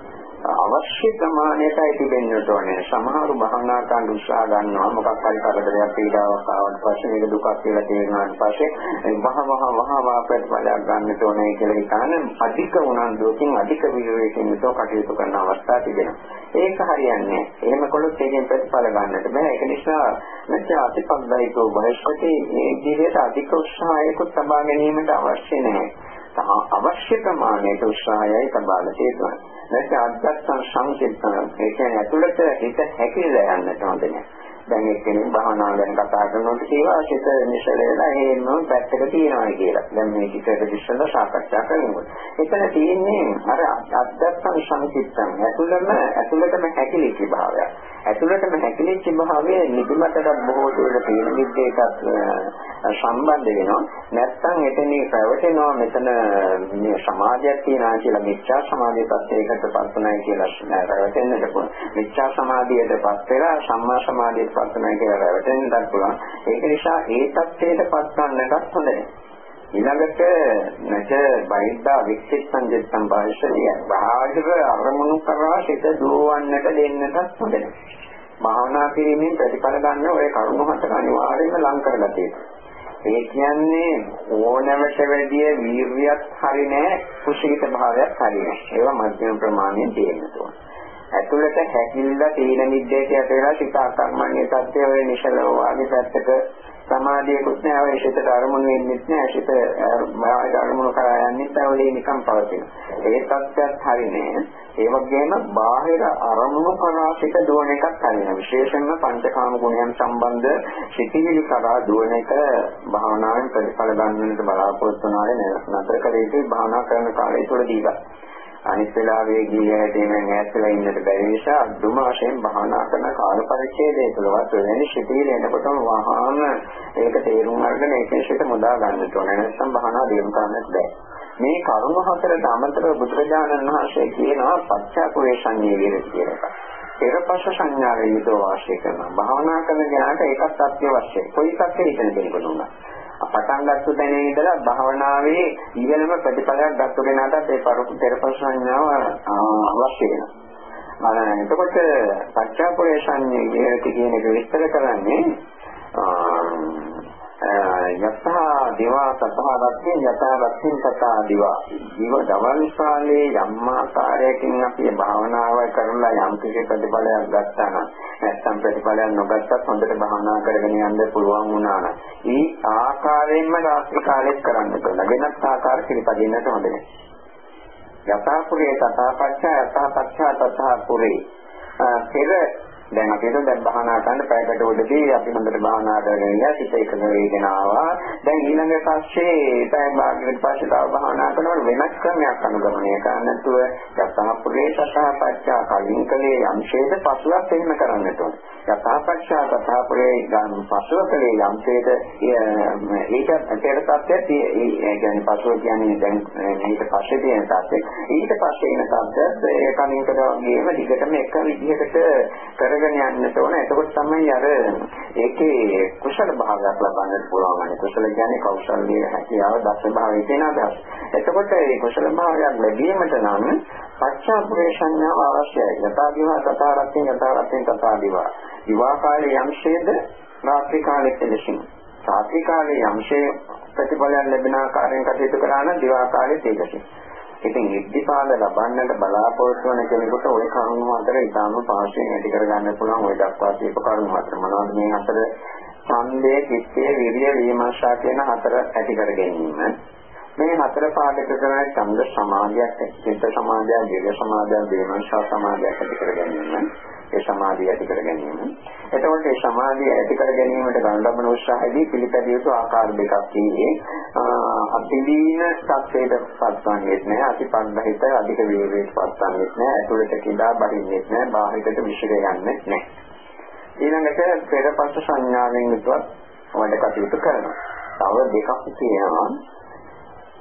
අවශ්‍ය ප්‍රමාණයටයි තිබෙන්නට ඕනේ. සමහරු භවනා කරන්න උත්සාහ ගන්නවා මොකක් හරි කරදරයක් පීඩාවක් ආවට පස්සේ මේක දුකක් කියලා තේරුණාට පස්සේ වහ වහ වහ වහ ප්‍රතිඵලයක් ගන්නට ඕනේ කියලා හිතන අධික උනන්දුවකින් අධික විවේකයෙන් යුතුව කටයුතු කරන අවස්ථා තිබෙනවා. ඒක හරියන්නේ එහෙම කළොත් ඒකෙන් ප්‍රතිඵල ගන්නට බෑ. ඒක නිසා නැත්නම් අතිපග්ගයිකෝ බහිස්පති මේ විදිහට අධික උත්සාහයකුත් තබා ගැනීමට අවශ්‍ය නැහැ. අවශ්‍ය ප්‍රමාණයට උත්සාහයයි තබාලා තියෙනවා. නැත්නම් අධ්‍යාත්ම සංකේතන ඒ කියන්නේ ඇතුළත හිත හැකිලා යන්නට හොඳ නැහැ. දැන් එක්කෙනෙක් භාවනා ගැන කතා කරනකොට කියවා සිත නිසල වෙලා හේනෝ පැත්තක තියනවා කියලා. දැන් මේ කිසෙක ඉස්සෙල්ලා සාකච්ඡා කරනකොට. එතන තියෙන්නේ අර අධ්‍යාත්ම සංකේතන ඇතුළම ඇතුළතම හැකිලිච්ච භාවයක්. ඇතුළතම හැකිලිච්ච භාවයේ නිදිමතට බොහෝ දුරට තියෙන විද්‍යේකත් සම්බන්ධ වෙනවා. නැත්තම් එතනේ පැවතෙනවා මෙතන මේ සමාධියක් තියනවා කියලා මිච්ඡා සමාධිය පැත්තේකට පස්සනයි කියලා පැවතෙන්නට පුළුවන්. මිච්ඡා සමාධියටපත් වෙලා සම්මා සමාධියට පස්සනයි කියලා පැවතෙන්නත් පුළුවන්. ඒක නිසා ඒ தත්ත්වයට පස්සන්නටත් හොඳ නැහැ. ඊළඟට නැච බයිද්දා වික්ෂිප්තං ජෙත්තං භාෂණිය බාහිර අරමුණු කරා සිත දුවන්නට දෙන්නටත් හොඳ නැහැ. භාවනා කිරීමෙන් ප්‍රතිඵල ගන්න ඔය කරුණු හතර අනිවාර්යයෙන්ම ලං කරගත යුතුයි. ඒ කියන්නේ ඕනෑමට වැඩිය වීර්යයක් හරි නෑ කුසීත භාවයක් හරි නෑ. ඒවා මධ්‍යම ප්‍රමාණයෙන් තියෙන්න ඕන. ඇතුළත හැකිලිලා තීන නිද්දේට යට වෙලා සිත අකර්මණ්‍ය තත්ත්වය වෙ නිසලව වාගේ පැත්තක සමාධියකුත් නෑ ඔය සිතට අරමුණු වෙන්නේ නෑ සිත මාර්ග අරමුණු කරා යන්නේ නැවලේ නිකම් පවතින. ඒ තත්ත්වයක් හරිනේ. ඒ වගේම බාහිර අරමුණු කරා සිත දුවන එකක් හරිනේ. විශේෂයෙන්ම පංචකාම ගුණයන් සම්බන්ධ සිතිවිලි කරා දුවන එක භාවනාවෙන් ප්‍රතිඵල ගන්නට බලාපොරොත්තු වෙනාලේ නතර කළ යුතුයි භාවනා කරන කාලය තුළදීලා. අනිත් වෙලාවේ ගිය හැටීමෙන් ඈත්ලා ඉන්නට බැරි නිසා දුම වශයෙන් භාවනා කරන කාල පරිච්ඡේදය තුළවත් වෙන ශිතිල එනකොටම වහාම ඒක තේරුම් අරගෙන ඒකේ සිට මුදා ගන්නට ඕන නැත්නම් භාවනා දියුණු කරන්නත් බෑ මේ කරුණ හතරට අමතරව බුදුරජාණන් වහන්සේ කියනවා පච්චාකුරේෂණ්‍ය විරති කියලා එකක්. පෙරපස සංඥාවේ යුතුව වාසය කරනවා. භාවනා කරන කෙනාට ඒකත් අත්‍යවශ්‍යයි. කොයි පැත්තේ ඉගෙන ගන්න උනා. පටන් ගත්ත තැනේ ඉඳලා භාවනාවේ ඉහළම ප්‍රතිඵලයක් ගත්ත කෙනාට ඒ පරපු පෙරපස සංඥාව අවශ්‍ය වෙනවා. මම එතකොට පච්චාපුරේ සංඥා කියන එක විස්තර කරන්නේ යතහා දිවා තථා රත්ත්‍ය යතහා රත්ත්‍ය තථා දිවා. ජීව දවල් කාලේ යම් ආකාරයකින් අපි භාවනාව කරලා යම් කිසි ප්‍රතිඵලයක් ගත්තා නම් නැත්නම් ප්‍රතිඵලයක් නොගත්තත් හොඳට භාවනා කරගෙන යන්න පුළුවන් වුණා නම් ඒ ආකාරයෙන්ම රාත්‍රී කාලෙත් කරන්න පුළුවන්. වෙනත් ආකාර පිළිපදින්නට හොඳ නැහැ. යතහා පුරේ තථා පච්චා යතහා පච්චා තථා පුරේ. පෙර දැන් අපි හිතුව දැන් භාවනා කරන්න පැයකට උඩදී අපි හොඳට භාවනා කරගෙන ඉඳලා සිත එකඟ වේගෙන ආවා. දැන් ඊළඟ පස්සේ පැය භාගයකට පස්සේ තව භාවනා කරනකොට වෙනස් ක්‍රමයක් අනුගමනය කරන්න නැතුව යථාපුරේ සතහපච්චා කලින් කලේ යම්ශේද පසුවක් එහෙම කරන්නට ඕනේ. යථාපච්චා තථාපුරේ ගම් පසුව කලේ යම්ශේද ඒක පෙර තත්ත්වයක් ඒ කියන්නේ පසුව කියන්නේ දැන් ඊට පස්සේ තියෙන තත්ත්වයක්. ඊට පස්සේ එන තත්ත්වයක් ඒ කලින් කරා වගේම දිගටම එක විදිහකට කර කරගෙන යන්නට ඕන. එතකොට තමයි අර ඒකේ කුසල භාවයක් ලබන්නට පුළුවන්. අනේ කුසල කියන්නේ කෞශල්‍ය හැකියාව දක්ෂ භාවය කියන අදහස. එතකොට මේ කුසල භාවයක් ලැබීමට නම් පච්චා පුරේෂණ්‍යාව අවශ්‍යයි. යථාදිවා තථාරත්යෙන් යථාරත්යෙන් තථාදිවා. විවාහ කාලයේ යම්ශේද රාත්‍රී කාලයේ දෙලසින්. රාත්‍රී කාලයේ යම්ශේ ප්‍රතිඵලයන් ලැබෙන ආකාරයෙන් කටයුතු කරා නම් දිවා කාලයේ තේජසින්. ඉතින් ඉද්ධිපාල ලබන්නට බලාපොරොත්තු වෙන කෙනෙකුට ওই කරුණු අතර ඊටාම පාර්ශ්වයෙන් ඇති කරගන්න පුළුවන් ওই දක්වා කියපු කරුණු අතර මොනවද මේ අතර ඡන්දේ, කිත්තේ, විරිය, විමර්ශා කියන හතර ඇති කර ගැනීම. මේ හතර පාඩක කරන ඡන්ද සමාධියක්, චිත්ත සමාධියක්, විරිය සමාධියක්, විමර්ශා සමාධියක් ඇති කර ගැනීම. ඒ සමාධිය ඇති කර ගැනීම. එතකොට මේ සමාධිය ඇති කර ගැනීමට ගන්න ලබන උත්සාහයේදී පිළිපැදිය යුතු ආකාර දෙකක් තියෙන්නේ. අතිදීන සත්‍යයට පත්වන්නේ නැහැ, අතිපන්දහිත අධික වේගයට පත්වන්නේ නැහැ, ඇතුළට කිඳා බහින්නේ නැහැ, බාහිරට විශ්ල යන්නේ නැහැ. ඊළඟට පෙරපස සංඥාවෙන් යුතුව වැඩ කටයුතු කරනවා. තව දෙකක් තියෙනවා.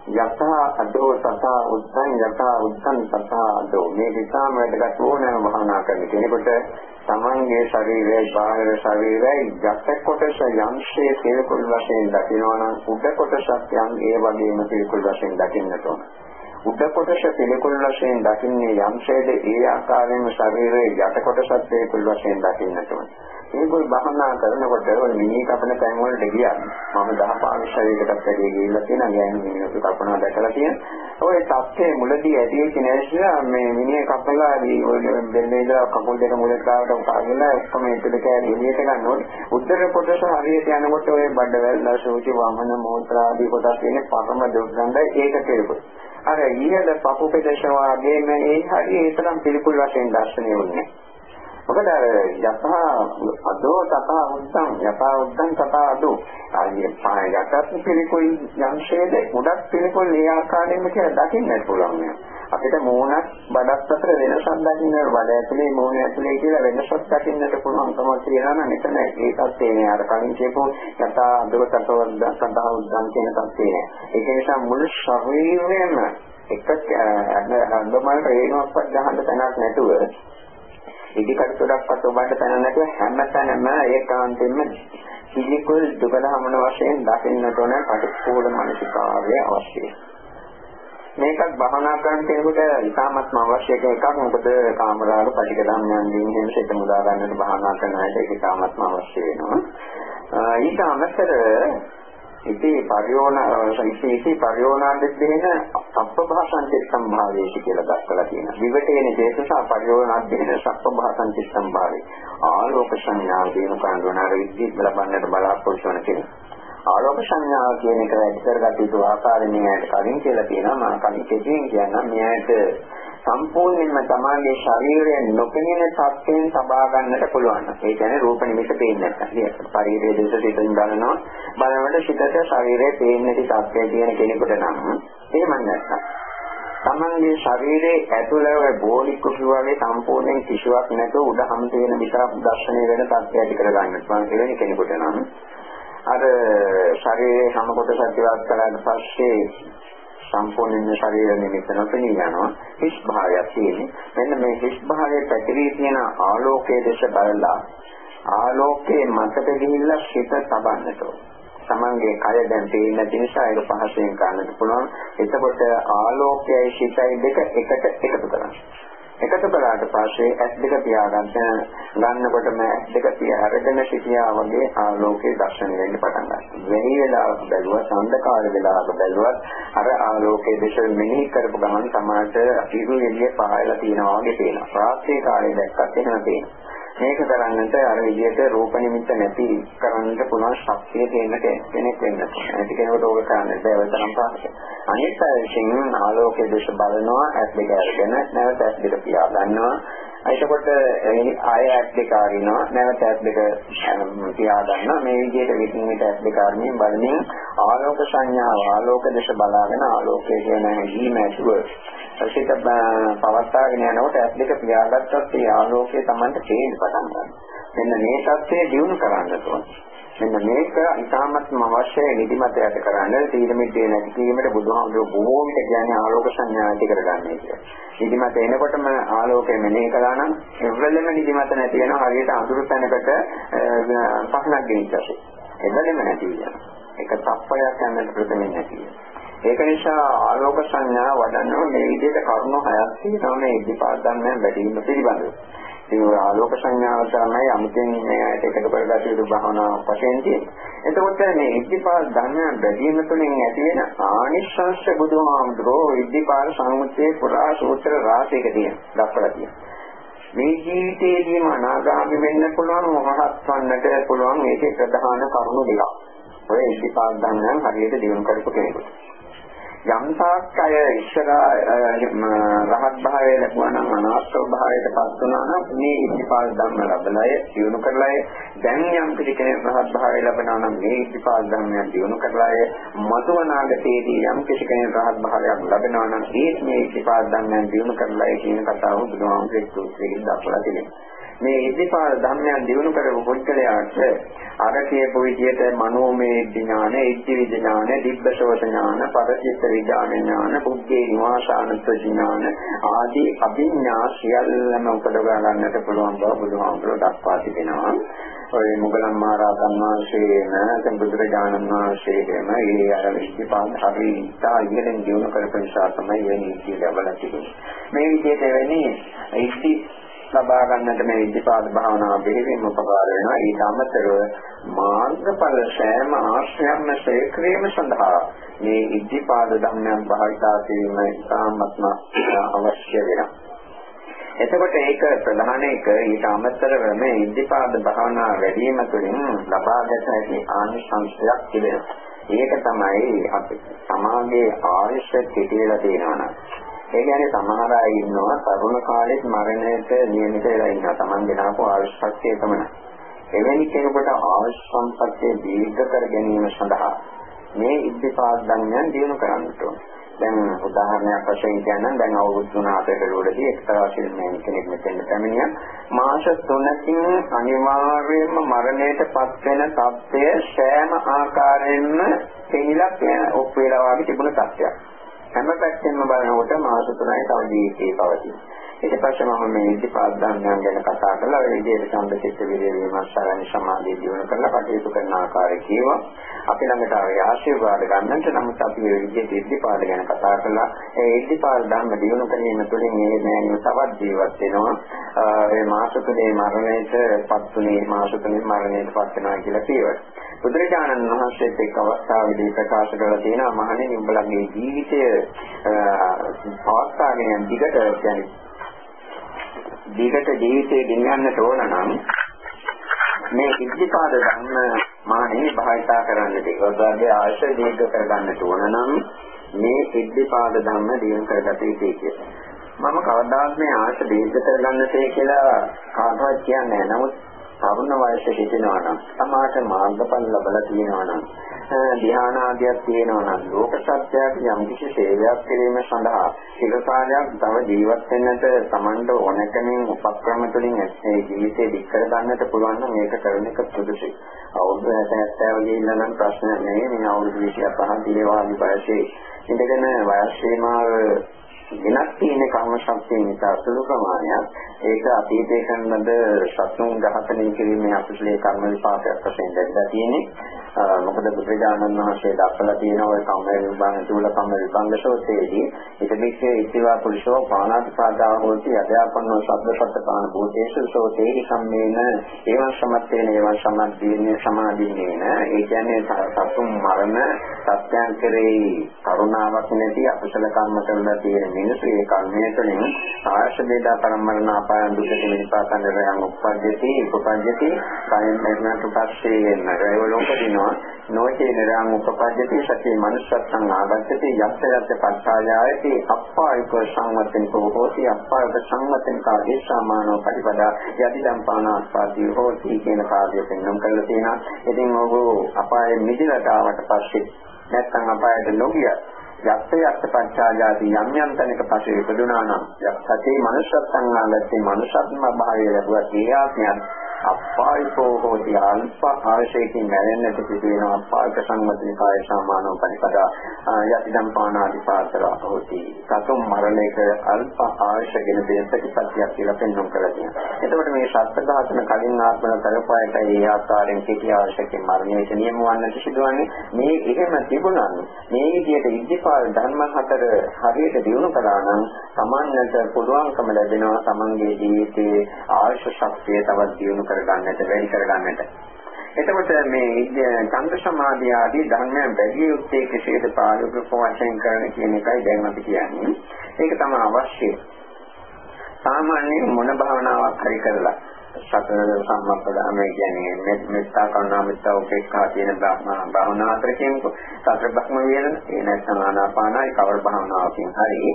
යතහ අදෝ තත උත්තං යතහ උත්තං තත අදෝ මේ දිසාම වැඩගත් ඕනෑම භාවනා කරන කෙනෙකුට තමන්ගේ ශරීරයේ බාහිර ශරීරයේ යක්ෂ කොටස යම්සේ තේකුල් වශයෙන් දකිනවා නම් උඩ කොටසත් යම් ඒ වගේම තේකුල් වශයෙන් දකින්නට ඕන. උඩ කොටස පිළිකුල් වශයෙන් දකින්නේ යම්සේද ඒ ආකාරයෙන්ම ශරීරයේ යට කොටසත් පිළිකුල් වශයෙන් දකින්නට ඕනේ. මේකල් බහනා කරනකොට ඔය මිනි කපන තැන් වලට ගියා. මම 10 15 ශරීරයකටත් වැඩි ගිහිල්ලා තියෙනවා. ගෑනු මිනිස්සු කපනවා දැකලා තියෙනවා. ඔය තත්ත්වයේ මුලදී ඇති වෙච්ච නැතිලා මේ මිනිහ කපලා දෙන්නේ ඉඳලා කකුල් දෙක මුලට ගාවට උපාගෙන ඔක්කොම ඉතිරි කෑලි එළියට ගන්නකොට උත්තර කොටස හරියට යනකොට ඔය බඩවැල් සූචි වමන මෝත්‍රා ආදී කොටස් තියෙන පරම දුර්ගන්ධය ඒක පිළිකුල්. අර ඊහළ පපු පෙදේශ වාගේම ඒ හරිය ඒ තරම් පිළිකුල් වශයෙන් දැర్శණය වුණේ. මොකද අර යතහ අදෝ තත උත්තම් යතා උත්තම් තත අදෝ. ආයේ පාය යටත් පිළිකුල් යම්ෂේද උඩත් පිළිකුල් ඒ ආකාරයෙන්ම කියලා දකින්නට පුළුවන්. නෑ. අපිට මූණක් බඩක් අතර වෙනසක් දකින්න බඩ ඇතුලේ මූණ ඇතුලේ කියලා වෙනසක් දකින්නට පුළුවන්කම තියෙනවා නම් එතන ඒකත් තේනේ අර කලින් කියපු යථා අදුරකට සඳහා උද්දන් කියන තත්ත්වේ නෑ. ඒක නිසා මුළු ශරීරයම එක අඳමල් රේණුවක්වත් ගහන්න තැනක් නැතුව ඉදිකට ගොඩක්වත් ඔබට තැන නැතුව හැමතැනම ඒකාන්තයෙන්ම පිළිකුල් දුකලහමන වශයෙන් දකින්නට ඕන පටිච්චෝල මානසිකාර්ය අවශ්‍යයි. මේකත් භවනා කරන කෙනෙකුට ඉතාමත්ම අවශ්‍ය එකක්. මොකද කාමරාග පටික ධම්මයන්ගෙන් එහෙම සිත මුදා ගන්නට භවනා කරන අයට ඒක ඉතාමත්ම අවශ්‍ය වෙනවා. ඊට අමතර ඉතී පරිෝණ ඉතී පරිෝණාද්දේන සප්පභාසං සම්භාවේති කියලා දක්වලා තියෙනවා. විවටේන දේශසා පරිෝණාද්දේන සප්පභාසං සම්භාවේ. ආලෝක සංඥා දිනු කඳුනර ඉද්දි ලබන්නට බලාපොරොත්තු වෙන කෙනෙක්. ආලෝක සංඥාව කියන එක වැඩි කරගත යුතු ආකාරය මෙයාට කලින් කියලා තියෙනවා මම කලින් කෙටියෙන් කියන්නම් මෙයාට සම්පූර්ණයෙන්ම තමගේ ශරීරය නොපෙනෙන තත්ත්වයෙන් සබා ගන්නට පුළුවන්. ඒ කියන්නේ රූප නිමිත පේන්නේ නැත්නම්. ශරීරයේ දෙස සිතින් බලනවා. බලනකොට සිතට ශරීරයේ පේන්නේ නැති තත්ත්වයේ තියෙන කෙනෙකුට නම් එහෙම නැත්නම්. තමන්ගේ ශරීරයේ ඇතුළේ බෝලික් කුසු වගේ සම්පූර්ණයෙන් කිසිවක් නැතුව උඩ හම් තියෙන විතරක් දර්ශනය වෙන තත්ත්වයක් ඇති කර ගන්නත් පුළුවන් කෙනෙකුට නම් අර ශරීරයේ හැම කොටසක් ඉවත් කළාට පස්සේ සම්පූර්ණයෙන්ම ශරීර නිමිත්ත නොපෙනී යනවා. හිස් භාවයක් තියෙන්නේ. මෙන්න මේ හිස් භාවයේ පැතිරී තියෙන ආලෝකයේ දේශ බලලා ආලෝකයේ මතට ගිහිල්ලා හිත තබන්නට තමන්ගේ කය දැන් පේන්නේ නැති නිසා ඒක පහසෙන් ගන්නට පුළුවන්. එතකොට ආලෝකයයි හිතයි දෙක එකට එකතු කරන්න. එකතු කළාට පස්සේ ඇස් දෙක පියාගන්න ගන්නකොටම ඇස් දෙක පියාගෙන සිටියා වගේ ආලෝකයේ දර්ශනය වෙන්න පටන් ගන්නවා. වෙනි වෙලාවක බැලුවත් අන්ධකාර වෙලාවක බැලුවත් අර ආලෝකයේ දේශ මෙනෙහි කරපු ගමන් තමයි අතිරු එළිය පහයලා තියෙනවා වගේ පේනවා. රාත්‍රී කාලේ දැක්කත් එහෙම පේනවා. මේක කරන්නට අර විදිහට රූප නිමිත්ත නැති කරන්නට පුළුවන් ශක්තිය තියෙන කෙනෙක් වෙන්න. නැති කෙනෙකුට ඕක කරන්න බැහැ තරම් පහසුයි. අනිත් අයකින් ආලෝකයේ දේශ බලනවා ඇස් දෙක අරගෙන නැවත ඇස් දෙක පියා ගන්නවා. එතකොට ආය ඇස් දෙක අරිනවා නැවත ඇස් දෙක පියා ගන්නවා. මේ විදිහට විකින් විට ඇස් දෙක අරින්න බලමින් ආලෝක සංඥාව ආලෝක දේශ බලාගෙන ආලෝකයේ කියන හැඟීම ඇතුව සිත පවත්වාගෙන යනකොට ඇස් දෙක පියාගත්තොත් ඒ ආලෝකය Tamanට තේින්න පටන් ගන්නවා. මෙන්න මේ தත්ත්වය දිනු කරන්න ඕනේ. මෙන්න මේක ඉතාමත්ම අවශ්‍යයි නිදිමත යට කරන්න තීරමිතේ නැති කීමට බුදුහාමුදුරුවෝ බොහෝ විට කියන්නේ ආලෝක සංඥා ඇති කරගන්නේ කියලා. නිදිමත එනකොටම ආලෝකය මෙනෙහි කළා නම් එවලෙම නිදිමත නැති වෙනවා හරියට අඳුරු තැනකට පහනක් ගෙනිච්චසේ. එවලෙම නැති වෙනවා. එක තප්පරයක් යනකොට ප්‍රථමයෙන් නැති වෙනවා. ඒක නිසා ආලෝක සංඥා වඩන්න මේ විදිහට කරුණු හයක් තියෙනවා මේ ඉදිපාද ධර්මයන් වැඩිම පිළිබඳව. ඉතින් ආලෝක සංඥාව තමයි අමුතෙන් මේ ඇයට එකතු කරගත යුතු භාවනාවක් වශයෙන් තියෙන්නේ. එතකොට මේ ඉදිපාද ධර්මයන් වැඩිම තුලින් ඇති වෙන ආනිශ්චංශ බුදුහාමුදුරෝ ඉදිපාද සංමුත්තේ පුරා සූත්‍ර රාශියක තියෙන දක්වලා තියෙනවා. මේ ජීවිතයේදීම අනාගාමී වෙන්න පුළුවන් මොහොතක් වන්නට පුළුවන් මේකේ ප්‍රධාන කරුණු දෙකක්. ඔය ඉදිපාද ධර්මයන් හරියට දියුණු කරපු කෙනෙකුට. යම් තාක් අය ඉස්සර රහත් භාවය ලැබුවා නම් අනාත්ම භාවයට පත් වුණා නම් මේ ඉතිපාල ධර්ම ලැබලාය දිනු කරලාය. දැන් යම් කෙනෙක් රහත් භාවය ලැබෙනවා නම් මේ ඉතිපාල ධර්මයන් දිනු කරලාය. මතුවනාගතයේදී යම් කෙනෙක් රහත් භාවයක් ලැබෙනවා නම් ඒ මේ ඉතිපාල ධර්මයන් දිනු කරලාය කියන කතාව බුදුහාමුදුරේ සූත්‍රයෙන් දක්වලා තිබෙනවා. මේ ඉද්ධිපාද ධර්මයන් දිනු කරපු පුද්ගලයාට අර කියපු විදිහට මනෝමය ඥාන, ඉද්ධි විඥාන, දිබ්බසෝත ඥාන, පරචිත්ත විඥාන ඥාන, බුද්ධේ නිවාසානත්ව ඥාන ආදී අභිඥා සියල්ලම උපදවා ගන්නට පුළුවන් බව බුදුහාමුදුරුවෝ දක්වා තිබෙනවා. ඔය මුගලන් මහරහතන් වහන්සේම බුදුරජාණන් වහන්සේගෙම ඒ අර ඉද්ධිපාද හරියට ඉගෙනින් දිනු කරපු නිසා තමයි මේ නීතිය ලැබලා තිබුණේ. මේ විදිහට වෙන්නේ ඉද්ධි ලබා ගන්නට මේ ඉද්ධිපාද භාවනාව බෙහෙවින්ම උපකාර වෙනවා. ඊට අමතරව මාර්ගඵල සෑම ආශ්‍රයයක්ම ශේක්‍රීම සඳහා මේ ඉද්ධිපාද ධර්මයන් භාවිතා කිරීම ඉතාමත්ම අවශ්‍ය වෙනවා. එතකොට ඒක ප්‍රධාන එක ඊට අමතරව මේ ඉද්ධිපාද භාවනාව වැඩි වීම තුළින් ලබාගත හැකි ආනිසංසයක් තිබෙනවා. ඒක තමයි අපි සමාගයේ ආයශ කෙටිලා තියෙනවා ඒ කියන්නේ සමහර අය ඉන්නවා තරුණ කාලෙත් මරණයට නියමිත වෙලා ඉන්නවා. Taman ගෙනාවු ආයුෂ්පත්තිය තමයි. එවැනි කෙනෙකුට ආයුෂ් සම්පත්තිය දීර්ඝ කර ගැනීම සඳහා මේ ඉද්ධිපාද ධර්මයන් දිනු කරන්නට ඕනේ. දැන් උදාහරණයක් වශයෙන් කියනනම් දැන් අවුරුදු 9කට රෝඩදී එක්තරා ශිල්පියෙක් කෙනෙක් මෙතෙන් පැමිණියා මාස 3කින් අනිවාර්යයෙන්ම මරණයට පත් වෙන තත්ත්වය සෑම ආකාරයෙන්ම තේිලක් ඔප් වෙලා වගේ තිබුණ තත්ත්වයක්. හැම පැත්තෙන්ම බලනකොට මාස 3යි තව ජීවිතේ පවතින. ඊට පස්සේ මම මේ ඉතිපාද ධර්මයන් ගැන කතා කළා. ඒ විදිහට සම්පතිච්ච විරිය විමර්ශන සමාධිය දිනු කරලා කටයුතු කරන ආකාරය කියවා. අපි ළඟට ආවේ ආශිර්වාද ගන්නට නමුත් අපි මේ විදිහට ඉතිපාද ගැන කතා කළා. ඒ ඉතිපාද ධර්ම දිනු කිරීම තුළින් මේ මෑණියෝ තවත් ජීවත් වෙනවා. ඒ මාස තුනේ මරණයට පත්ුනේ මාස තුනේ මරණයට පත් වෙනවා කියලා කියනවා. බුදුරජාණන් වහන්සේත් එක් අවස්ථාවකදී ප්‍රකාශ කරලා තියෙනවා මහණෙනි උඹලගේ ජීවිතය පවත්වාගෙන දිගට කියන්නේ දිගට ජීවිතේ ගෙනියන්නට ඕන නම් මේ ඉද්ධිපාද ධර්ම මහණෙනි භාවිතා කරන්නට ඒකගේ ආශය දීර්ඝ කරගන්නට ඕන නම් මේ ඉද්ධිපාද ධර්ම දියුණු කරගත යුතුයි කියලා. මම කවදාත් මේ ආශය දීර්ඝ කරගන්නට කියලා කාටවත් කියන්නේ නැහැ. නමුත් තරුණ වයසේ හිටිනවා නම් සමාජ මාර්ගඵල ලැබලා තියෙනවා නම් ධ්‍යාන ආදියක් තියෙනවා නම් ලෝක සත්‍යයක් යම් කිසි සේවයක් කිරීම සඳහා සිරපාලයක් තව ජීවත් වෙන්නට Tamando ඕනකමින් උපක්‍රම තුළින් ඒ ජීවිතේ දික් කර ගන්නට පුළුවන් නම් මේක කරන එක සුදුසුයි. අවුරුදු 70 ගිහිල්ලා නම් ප්‍රශ්න නැහැ. මේ අවුරුදු 25 දිනේ වාගේ වයසේ ඉඳගෙන වයස් සීමාව වෙනස් තියෙන කර්ම ශක්තිය නිසා සුළු ප්‍රමාණයක්. ඒක අතීතයේ කරන ලද සතුන් ඝාතනය කිරීමේ අකුසලයේ කර්ම විපාකයක් වශයෙන් දැක්ලා තියෙන්නේ. මොකද බුදුරජාණන් වහන්සේ දක්වලා තියෙන ඔය කම්මැලි විභාග තුල කම්මැලි විභාග ශෝතේදී ඉතිවිසේ ඉතිවා පුරුෂෝ පාණාතිපාදා හෝති අධ්‍යාපනෝ ශබ්දපත්ත පාන භූතේසු ශෝතේහි සම්මේන ඒවං සමත්තේන ඒවං සම්මද්දීනේ සමාදීනේන ඒ කියන්නේ සතුන් මරණ සත්‍යයන් කෙරෙහි කරුණාවක් නැති අකුසල කර්ම කරලා තියෙන මිනිස්සු ඒ කර්මය තුළින් ආශ වේදා පරමරණ අපායන් දුකට නිපාතන රයන් උප්පජ්ජති උපපජ්ජති කයෙන් මරණට පස්සේ නරයව ලෝකදිනවා නොචේ නරයන් උපපජ්ජති සති මනුස්සත්සං ආගච්ඡති යත්ත යත්ත පස්සායායති අප්පායක සංවත්තනිකෝ හෝති අප්පායක සංවත්තනිකා දේශාමානෝ පරිපදා යතිදම් පානාස්පාදී හෝති කියන කාර්යය පෙන්වන්න කරලා තියෙනවා. ඉතින් ඔහු අපායේ මිදලට ආවට පස්සේ නැත්නම් අපායට නොගියත් යක්ෂ යක්ෂ පංචාජාති යම් යම් තැනක පස්සේ ඉපදුනා නම් යක්ෂතේ මනුෂ්‍යත් සංඝාගත්තේ මනුෂ්‍යත්ම භාවය ලැබුවා ඒ ආත්මයන් අප්පායිකෝ හෝති අල්ප ආශේකින් මැරෙන්නට සිදු වෙන අප්පායක සංවදින කාය සමානෝ පරිපදා යතිදම් පානාදි පාතර හෝති සතුම් මරණයක අල්ප ආශයෙන් දෙන ප්‍රතිපත්තියක් කියලා පෙන්වන්න කරලා තියෙනවා. එතකොට මේ සත්‍ය ඝාතන කලින් ආත්මන කරපායට ඒ ආකාරයෙන් කෙටි ආශයෙන් මරණයට නියම වන්නට සිදුවන්නේ මේ එහෙම තිබුණා මේ විදිහට ඉද්ධිපාල ධර්ම හතර හරියට දිනු කළා නම් සමන්නට පුළුවන්කම ලැබෙනවා තමන්ගේ ජීවිතයේ ආශ ශක්තිය තවත් දිනු කරගන්නට වැඩි කරගන්නට එතකොට මේ ඡන්ද සමාධිය ආදී ධර්මයන් වැඩි යුත්තේ කෙසේද පාළුක වශයෙන් කරන කියන එකයි දැන් අපි කියන්නේ. ඒක තමයි අවශ්‍ය. සාමාන්‍යයෙන් මොන භාවනාවක් හරි කරලා සතර සම්මප්පදාමය කියන්නේ මෙත්තා කරුණා මෙත්තා උපේක්ඛා කියන භාවනා අතර කියනකො සතර බ්‍රහ්ම වේදන ඒ නැත්නම් ආනාපානයි කවර භාවනාවකින් හරි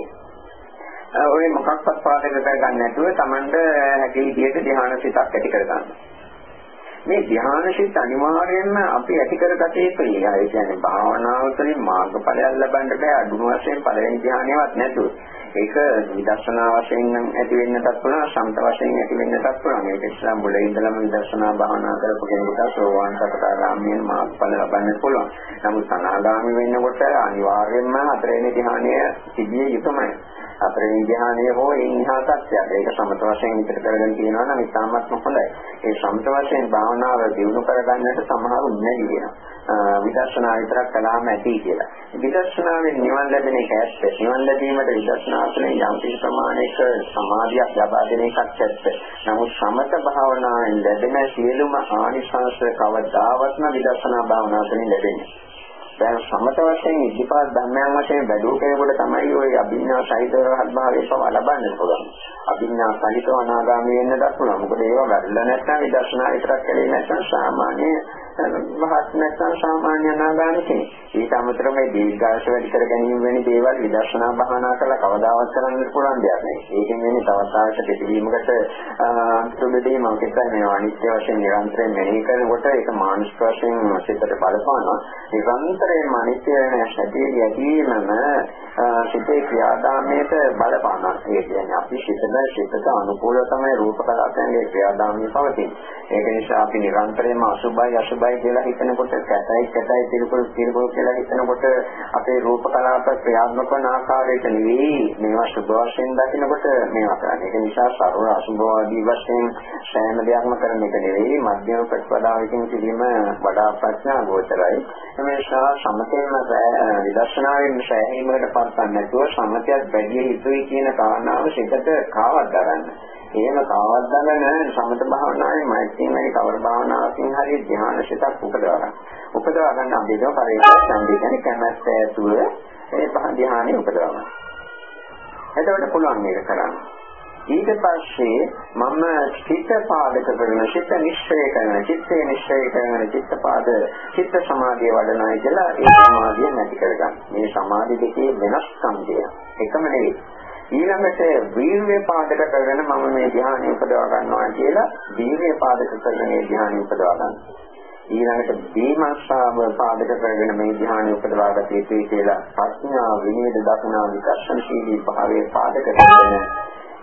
ඔය මොකක්වත් පාදක කරගන්න නැතුව Tamanට හැකි විදිහට ධ්‍යාන සිතක් ඇති කරගන්න. මේ ධ්‍යාන සිත අනිවාර්යයෙන්ම අපි ඇති කරගත යුතුයි. ඒ කියන්නේ භාවනාව තුළින් මාර්ගඵලයක් ලබන්න බෑ අදුම වශයෙන් පළවෙනි ධ්‍යානෙවත් නැතුව. ඒක විදර්ශනා වශයෙන් ඇති වෙන්නටත් පුළුවන් සම්ත වශයෙන් ඇති වෙන්නටත් පුළුවන්. මේක ඉස්ලාම් වල ඉඳලම විදර්ශනා භාවනා කරපු කෙනෙකුට සෝවාන් සකදාගාමීන් මාර්ගඵල ලබන්න පුළුවන්. නමුත් අනාගාමී වෙන්නකොට අනිවාර්යයෙන්ම හතරවෙනි ධ්‍යානය තිබිය යුතුමයි. හතරවෙනි ධ්‍යානය හෝ එන්හා තත්ත්වයක්. ඒක සමත වශයෙන් විතර කරගෙන කියනවා නම් ඉතාමත්ම හොඳයි. ඒ සමත වශයෙන් භාවනාව දියුණු කරගන්නට සමහරු නැති වෙනවා. විදර්ශනා විතරක් කළාම ඇති කියලා. විදර්ශනාවෙන් නිවන් ලැබෙන එක ඇත්ත. නිවන් ලැබීමට විදර්ශනා තුළින් යම් කිසි ප්‍රමාණයක සමාධියක් ලබා දෙන එකක් ඇත්ත. නමුත් සමත භාවනාවෙන් ලැබෙන සියලුම ආනිසංස කවදාවත්ම විදර්ශනා භාවනාව තුළින් ලැබෙන්නේ. දැන් සමත වශයෙන් ඉද්ධිපාද ධර්මයන් වශයෙන් බැලුව කෙනෙකුට තමයි ওই අභිඥා සහිතව හත්භාවයේ පව ලබන්න පුළුවන්. අභිඥා සහිතව අනාගාමී වෙන්නත් පුළුවන්. මොකද ඒවා වැඩිලා නැත්නම් විදර්ශනා විතරක් කරේ නැත්නම් සාමාන්‍ය මහත් නැත්නම් සාමාන්‍ය අනාගාමී කෙනෙක්. ඊට අමතරව මේ දීර්ඝාෂ වැඩි කර ගැනීම වෙන දේවල් විදර්ශනා භාවනා කරලා කවදාවත් කරන්න පුළුවන් දෙයක් නෙවෙයි. ඒකෙන් වෙන්නේ තවත් ආයත දෙකීමකට සුබදී මම කිව්වා මේ අනිත්‍ය වශයෙන් නිරන්තරයෙන් මෙනෙහි කරනකොට ඒක මානසික වශයෙන් සිතට බලපානවා. නිරන්තරයෙන්ම අනිත්‍ය වෙන හැටි යැදීමම සිතේ ක්‍රියාදාමයට බලපානවා. ඒ කියන්නේ අපි සිතන සිතට අනුකූලව තමයි රූප කලාපයන්ගේ ක්‍රියාදාමය පවතින්නේ. ඒක නිසා අපි නිරන්තරයෙන්ම අසුභයි අසුභයි කියලා හිතනකොට කැතයි කැතයි තිරුකුල් තිරුකුල් කියලා හිතනකොට අපේ රූප කලාප ක්‍රියාත්මක වන ආකාරයට නෙවෙයි මේවා සුභ වශයෙන් දකිනකොට මේවා කරන්නේ. ඒක නිසා සර්ව අසුභවාදී වශයෙන් සෑම දෙයක්ම කරන එක නෙවෙයි මධ්‍යම ප්‍රතිපදාවකින් කිරීම වඩා ප්‍රඥා ගෝචරයි. ඒ නිසා සමතේම විදර්ශනාවෙන් සෑහීමකට පත්වන්නේ නැතුව සමතයක් වැඩි යුතුයි කියන කාරණාව සිතට කාවත් දරන්න. එහෙම කවදාවත් සමත භාවනාවේ මෛත්‍රියමයි කවර භාවනාවකින් හරි ධ්‍යාන සිතක් උපදවා ගන්න. උපදවා ගන්න අපිට පරිවර්තන දෙන්නේ කැමැත්ත ඇතුළ ඒ ධ්‍යානෙ උපදවා ගන්න. එතකොට පුළුවන් මේක කරන්න. ඊට පස්සේ මම චිත්ත පාදක කරන චිත්ත නිශ්චය කරන චිත්තේ නිශ්චය කරන චිත්ත පාද චිත්ත සමාධිය වඩනයි කියලා ඒ සමාධිය නැති කරගන්න. මේ සමාධි දෙකේ වෙනස්කම් දෙය. එකම නෙවෙයි. ඊළඟට වීර්ය පාදක කරගෙන මම මේ ධ්‍යානෙ උපදවා ගන්නවා කියලා වීර්ය පාදක කරගෙන මේ ධ්‍යානෙ උපදවා ගන්නවා. ඊළඟට දීමස්සාව පාදක කරගෙන මේ ධ්‍යානෙ උපදවා ගත යුතුයි කියලා ප්‍රඥා විනීත දක්නා විකර්ෂණශීලී භාවයේ පාදක කරගෙන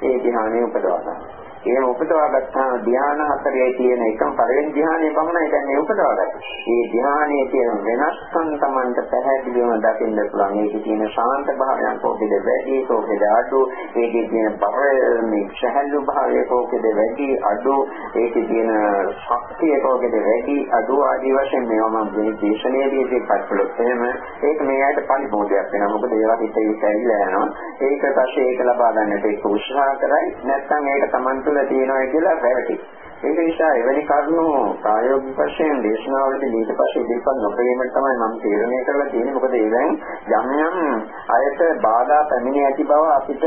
ඒ ධ්‍යානෙ උපදවා ගන්නවා. එහෙම උපදවා ගත්තාම ධ්‍යාන හතරේ තියෙන එකම පළවෙනි ධ්‍යානයේ පමණයි දැන් මේ උපදවා ගත්තේ. මේ ධ්‍යානයේ තියෙන වෙනස්කම් Tamanට පැහැදිලිවම දකින්න පුළුවන්. ඒකේ තියෙන ශාන්ත භාවයන් කොහෙද වැඩි, කොහෙද අඩු, ඒකේ තියෙන බර මේ සහැල්ලු භාවය කොහෙද වැඩි, අඩු, ඒකේ තියෙන ශක්තිය කොහෙද වැඩි, අඩු ආදී වශයෙන් මේවා මම මේ දේශනාවේදී දෙකක් කළොත් එහෙම ඒක මේ ඇයිට පරිබෝධයක් වෙනවා. මොකද ඒවා හිතේ ඉස්සෙල්ලා යනවා. ඒක පස්සේ ඒක ලබා ගන්නට ඒක උත්සාහ කරයි. නැත්නම් ඒක Taman තුළ තියෙනවා කියලා පැවති. ඒක නිසා එවැනි කරුණු ප්‍රායෝගික වශයෙන් දේශනාවලදී ඊට පස්සේ ඉදිරිපත් නොකිරීමට තමයි මම තීරණය කරලා තියෙන්නේ. මොකද ඒවෙන් යම් යම් අයට බාධා පැමිණ ඇති බව අපිට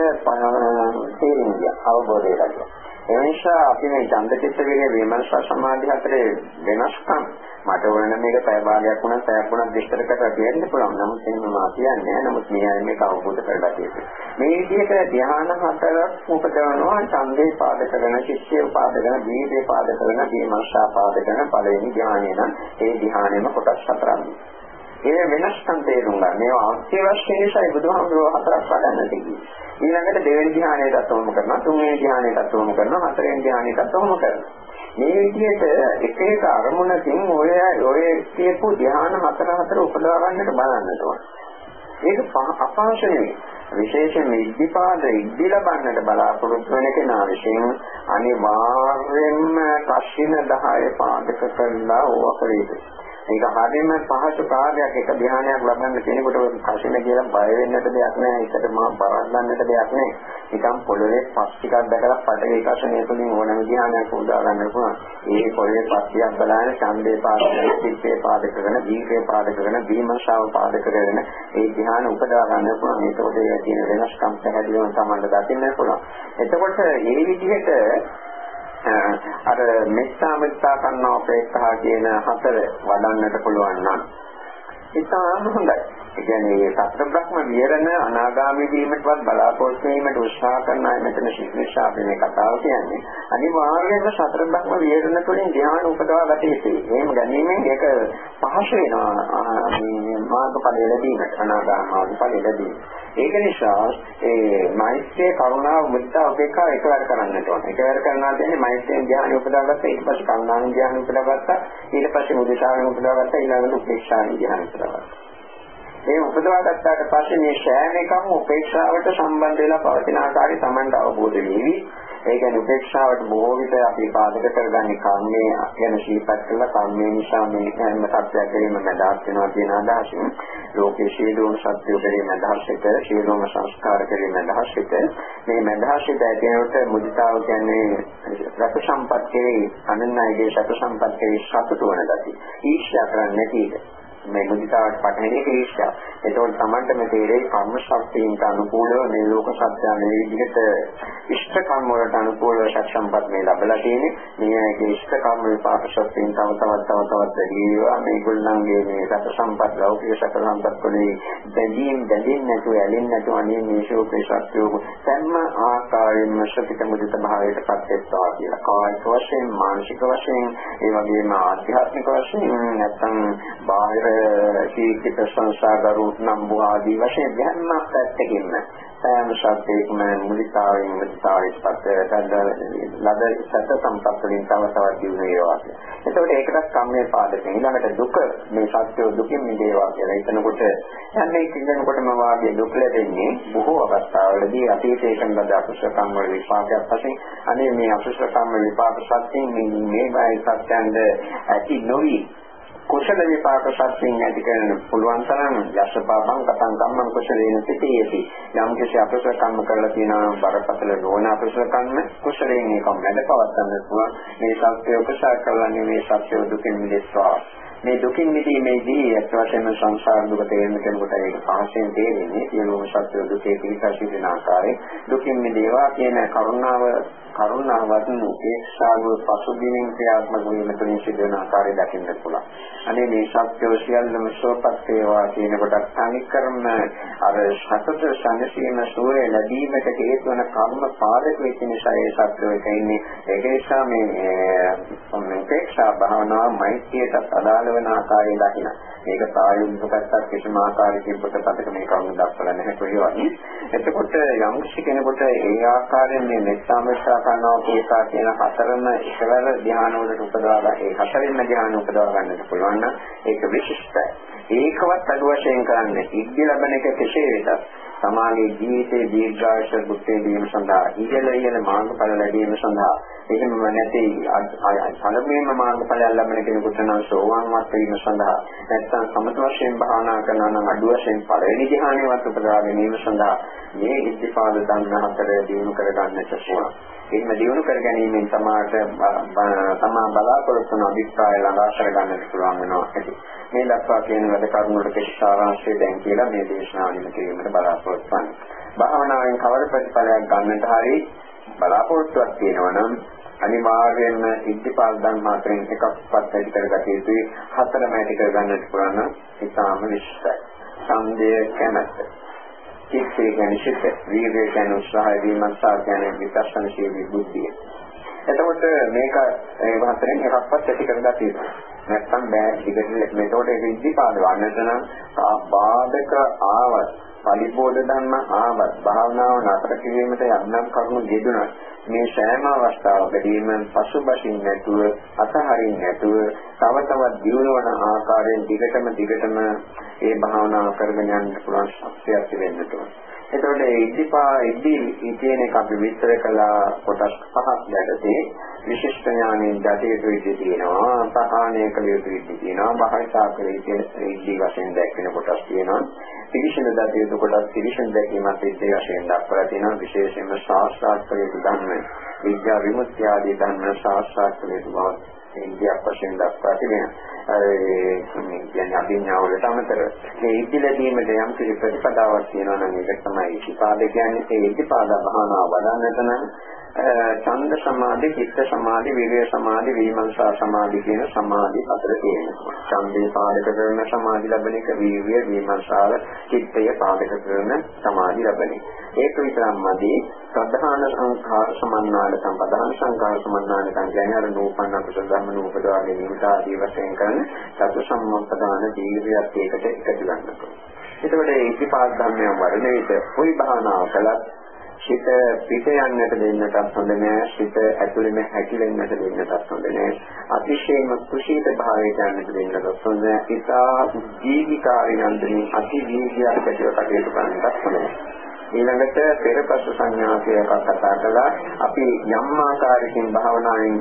තේරෙන්නේ අවබෝධය ලැබෙනවා. ඒ නිසා අපි මේ ඡන්දචිත්ත විරේ විමර්ශ සමාධි හතරේ වෙනස්කම් මට ඕන මේක පැය භාගයක් වුණත් පැයක් වුණත් විස්තර කරලා කියන්න පුළුවන්. නමුත් එහෙම මා කියන්නේ නමුත් මේ අය මේක අවබෝධ කරලා තියෙනවා. මේ විදිහට ධ්‍යාන හතරක් උපදවනවා ඡන්දේ පාදක කරන, චිත්තේ පාදක කරන, දීපේ පාදක කරන, දීමර්ෂා පාදක කරන පළවෙනි ධ්‍යානය නම් ඒ ධ්‍යානෙම කොටස් හතරක්. ඒ වෙනස්කම් තේරුම් ගන්න. මේවා අවශ්‍ය නිසායි බුදුහාමුදුරුවෝ හතරක් වඩන්න තියෙන්නේ. ඊළඟට දෙවෙනි ධ්‍යානයටත් උවම කරනවා, තුන්වෙනි ධ්‍යානයටත් උවම කරනවා, හතරවෙනි ධ්‍යානයටත් උවම කරනවා. මේ විදිහට එක එක අරමුණකින් ඔය ඔය කියපු ධ්‍යාන හතර හතර උපදවා ගන්නට බලන්නට ඕන. ඒක අපහසු නෙවෙයි. විශේෂයෙන් ඉද්ධිපාද ඉද්ධි ලබන්නට බලාපොරොත්තු වෙන කෙනා විසින් අනිවාර්යෙන්ම කෂින 10 පාදක කරලා ඕවා කළ යුතුයි. ඒක හරියම පහසු කාර්යයක්. එක ධ්‍යානයක් ලබන්න කෙනෙකුට කසින කියලා බය වෙන්නට දෙයක් නෑ. ඒකට මම බරන්නන්නට දෙයක් නෑ. නිකන් පොළවේ පස් ටිකක් දැකලා පඩේ කෂණය තුලින් ඕනම ධ්‍යානයක් උදා ගන්න පුළුවන්. ඒ පොළවේ පස් ටිකක් බලන ඡන්දේ පාදක සිත්තේ පාදක කරන දීපේ පාදක කරන දීමශාව පාදක කරන ඒ ධ්‍යාන උපදවා ගන්න පුළුවන්. ඒකෝට ඒ තියෙන වෙනස්කම් පැහැදිලිවම තමයි දකින්න පුළුවන්. එතකොට මේ විදිහට අර මෙත්තා මෙත්තා කන්නා ප්‍රේක්ෂා කියන හතර වඩන්නට පුළුවන් නම් ඉතාම හොඳයි. ඒ කියන්නේ සතර බ්‍රහ්ම විහරණ අනාගාමී වීමටවත් බලාපොරොත්තු වීමට උත්සාහ කරන අය මෙතන ශික්ෂා මේ කතාව කියන්නේ අනිවාර්යයෙන්ම සතර බ්‍රහ්ම විහරණ තුළින් ධ්‍යාන උපදවා ගත යුතුයි. එහෙම ගැනීමෙන් ඒක පහසු වෙනවා මේ මාර්ගඵල ලැබීමට අනාගාම මාර්ගඵල ලැබීමට. ඒක නිසා ඒ මෛත්‍රිය කරුණාව මුදිතා උපේක්ඛා එකවර කරන්නට ඕන. එකවර කරනවා කියන්නේ මෛත්‍රියෙන් ධ්‍යාන උපදවාගත්තා ඊට පස්සේ කරුණාවෙන් ධ්‍යාන උපදවාගත්තා ඊට පස්සේ මුදිතාවෙන් උපදවාගත්තා ඊළඟට උපේක්ෂාවෙන් ධ්‍යාන උපදවාගත්තා. ඒ උපදවා ගත්තාට පස්සේ මේ සෑම එකම උපේක්ෂාවට සම්බන්ධ වෙලා පවතින ආකාරය Tamanට අවබෝධ වෙවි. ඒ කියන්නේ උපේක්ෂාවට බොහෝ විට අපි පාදක කරගන්නේ කර්මයේ ගැන ශීපත් කළා කර්මයේ නිසා මේ හැම සත්‍යයක් කිරීම මැදහත් වෙනවා කියන අදහසින් ලෝකයේ සියලුම සත්‍යෝ කිරීම මැදහස්සිත සියලුම සංස්කාර කිරීම මැදහස්සිත මේ මැදහස්සිත ඇතිවෙනකොට මුදිතාව කියන්නේ රස සම්පත් කෙරෙහි අනන්නයිගේ සතු සම්පත් කෙරෙහි සතුට වන ගති. ඊර්ෂ්‍යා කරන්නේ නැති එක. මේ මුදිතාවට පටහැනි ක්ලේශය. ඒතකොට Tamanට මේ තේරෙයි කර්ම ශක්තියට අනුකූලව මේ ලෝක සත්‍ය මේ විදිහට ඉෂ්ට කර්ම වලට අනුකූලව සම්පත් මේ ලැබලා තියෙන්නේ. මේ ඉෂ්ට කර්ම විපාක ශක්තියෙන් තව තවත් තව තවත් වැඩි වේවා. මේගොල්ලන්ගේ මේ සත සම්පත් ලෞකික සත සම්පත් වලින් බැඳීම් බැඳින් නැතුව ඇලෙන්නේ නැතුව අනේ මේ ශෝකේ ශක්තිය සම්ම ආකාරයෙන්ම ශක්තිත මුදිත භාවයට පත් වෙනවා කියලා. කායික වශයෙන් මානසික වශයෙන් ඒ වගේම ආධ්‍යාත්මික වශයෙන් නැත්නම් බාහිර සීකිත සංසාරරු නම් ආදී වශයෙන් ධර්ම පැත්තකින්ම සෑම ශබ්දයකම මුලිතාවෙන් මුලිතාවෙත් පත් ලද සත සම්පත් වලින් තව තවත් දියුණු වේවා. එතකොට ඒකටත් කම්මේ පාදක. ඊළඟට දුක මේ සත්‍ය දුකින් මිදේවා කියලා හිතනකොට යන්නේ කියනකොටම වාගේ දුක් ලැබෙන්නේ බොහෝ අවස්ථාවලදී අතීතයේ කරන ලද අකුසල කර්ම වල විපාකයක් වශයෙන්. අනේ මේ අකුසල කර්ම විපාක සත්‍යයෙන් මේ මේ බයි සත්‍යයන්ද ඇති නොවි. කුසල විපාක සත්‍යයෙන් ඇති කරන පුළුවන් තරම් යස පාපං කතං කම්මං කුසලේන සිටීති යම් කිසි අපසල කර්ම කරලා තියෙනවා බරපතල නොවන අපසල කර්ම කුසලයෙන් ඒකම වැඩ පවත්වන්න පුළුවන්. මේ සත්‍ය උපසාර කරලා මේ සත්‍ය දුකින් මිදෙස්වා. මේ දුකින් මිදීමේදී අත් වශයෙන්ම සංසාර දුක තේරෙන කෙනෙකුට ඒක පහසෙන් තේරෙන්නේ. සියලුම සත්‍ය දුකේ පිහිටා සිටින ආකාරය දුකින් මිදේවා කියන කරුණාව කරුණාවත් උපේක්ෂාව පසුබිමින් ක්‍රියාත්මක වීම තුළින් සිදුවන ආකාරය දකින්න පුළුවන්. අනේ මේ සත්‍ය සියල්ලම සෝපත් වේවා කියන කොට තනිකරම අර සතත සංසීම සූර්ය ලැබීමට හේතු වන කර්ම පාදක වෙච්ච නිසා ඒ සත්‍යය කියන්නේ ඒක නිසා මේ උපේක්ෂා භාවනාව මෛත්‍රියට අදාළ වෙන ආකාරය දකින්න. මේක ප්‍රායෝගික පැත්තක් කිසිම ආකාරයකින් පොතපතක මේ කරුණු දක්වලා නැහැ කොහේවත්. එතකොට යම් කෙනෙකුට ඒ ආකාරයෙන් මේ මෙත්තාමස්සා කරනවා කියලා කියන හතරම එකවර ධ්‍යාන වලට උපදවා ගන්න. ඒ හතරෙන්ම ධ්‍යාන උපදවා ගන්නට පුළුවන් නම් ඒක විශිෂ්ටයි. ඒකවත් අඩු වශයෙන් කරන්නේ ඉද්ධි ලැබෙන එක කෙසේ වෙතත් සමාගයේ ජීවිතයේ දීර්ඝායස බුද්ධේ දීම සඳහා ඉහළ ඉහළ මාර්ගඵල ලැබීම සඳහා එහෙම නැති පළමුවෙන්ම මාර්ගඵල ලැබෙන කෙනෙකුට නම් සෝවාන්වත් වීම සඳහා නැත්නම් සමත වශයෙන් භාවනා කරනවා නම් අඩු වශයෙන් පළවෙනි ධ්‍යානෙවත් උපදවා ගැනීම සඳහා මේ ඉද්ධිපාද ධර්ම හතර දිනු කර ගන්නට පුළුවන්. එහෙම දිනු කර ගැනීමෙන් සමාජ තමා බලාපොරොත්තු වන අභිප්‍රාය ළඟා කර ගන්නට පුළුවන් වෙනවා. මේ දක්වා කියන වැඩ කරුණු වල කෙස්සාරාංශය දැන් කියලා මේ දේශනාව නිම කිරීමට බලාපොරොත්තු වෙනවා. භාවනාවෙන් කවර ප්‍රතිඵලයක් ගන්නට හරි බලාපොරොත්තුවක් තියෙනවා නම් අනිවාර්යයෙන්ම ඉද්ධිපාද ධර්ම අතරින් එකක්වත් වැඩි කරගත යුතුයි. හතරම ඇති කරගන්නට පුළුවන් නම් ඉතාම විශ්සයි. සම්දේ කැමැත්ත. චිත්තේ ගැන සිත, වීර්යය ගැන උත්සාහය විමර්ශා ගැන විපස්සනාශීලී බුද්ධිය. එතකොට මේක ඒ හතරෙන් එකක්වත් ඇති කරගත යුතුයි. නැත්තම් බෑ ටිකට මේතකොට ඒක ඉද්ධිපාද වන්නට නම් බාධක ආවත් පරිබෝධ ධර්ම ආවත් භාවනාව නතර කිරීමට යම්නම් කරුණු යෙදුණා මේ සෑම අවස්ථාවකදීම පසුබසින් නැතුව අතහරින්න නැතුව තව තවත් දියුණුවන ආකාරයෙන් දිගටම දිගටම ඒ භාවනාව කරගෙන යන්න පුළුවන් ශක්තියක් තිබෙන්නට ඕන. එතකොට ඒ ඉද්ධිපා ඉද්ධි කියන එක අපි විස්තර කළා කොටස් පහක් යටතේ. විශිෂ්ට ඥානයෙන් දතේතු ඉද්ධි තියෙනවා ප්‍රහාණය කළ යුතු ඉද්ධි තියෙනවා භාවිතා කළ යුතු ඉද්ධි වශයෙන් දැක්වෙන කොටස් තියෙනවා. පිරිසිදු දතේතු කොටස් පිරිසිදු දැකීමත් ඉද්ධි වශයෙන් දක්වලා තියෙනවා. විශේෂයෙන්ම ශාස්ත්‍රාත් කළ යුතු ධර්ම විද්‍යා විමුක්තිය ආදී ධර්ම ශාස්ත්‍රාත් කළ යුතු බව ඉන්දියාවක් වශයෙන් දක්වා තිබෙනවා. ඒ කියන්නේ අභිඥාව වලට අමතරව මේ ඉදිරියදීමට යම් කිසි ප්‍රතිපදාවක් තියෙනවා නම් ඒක තමයි ඉතිපාද කියන්නේ ඒ ඉතිපාද භාවනාව වඩන්නට නම් ඡන්ද සමාධි, චිත්ත සමාධි, විරිය සමාධි, විමර්ශා සමාධි කියන සමාධි හතර තියෙනවා. ඡන්දේ පාදක කරන සමාධි ලැබෙන එක විරිය, විමර්ශාව, චිත්තය පාදක කරන සමාධි ලැබෙන එක. ඒක විතරක්මදී ප්‍රධාන සංඛාර සමන්නාල සම්පදාන සංඛාර සමන්නාල කියන්නේ අර නූපන්න කුසල ධර්ම නූපදවා ගැනීමට ආදී වශයෙන් කරන සතු සම්මප්පදාන දීර්ඝයක් ඒකට එකතු ගන්නවා. එතකොට මේ ඉතිපාද ධර්මයන් වඩන විට කොයි භාවනාව කළත් සිත පිට යන්නට දෙන්නටත් හොඳ නෑ. සිත ඇතුළෙම හැකිලෙන්නට දෙන්නටත් හොඳ නෑ. අතිශයින්ම කුසීත භාවයට යන්නට දෙන්නටත් හොඳ නෑ. ඉතා ජීවිකාරී නන්දනී අති ජීවිතයක් ඇතිව කටයුතු කරන්නටත් හොඳ නෑ. ඊළඟට පෙරපසු සංඥාසයක් කතා කළා. අපි යම් ආකාරයකින් භාවනාවෙන්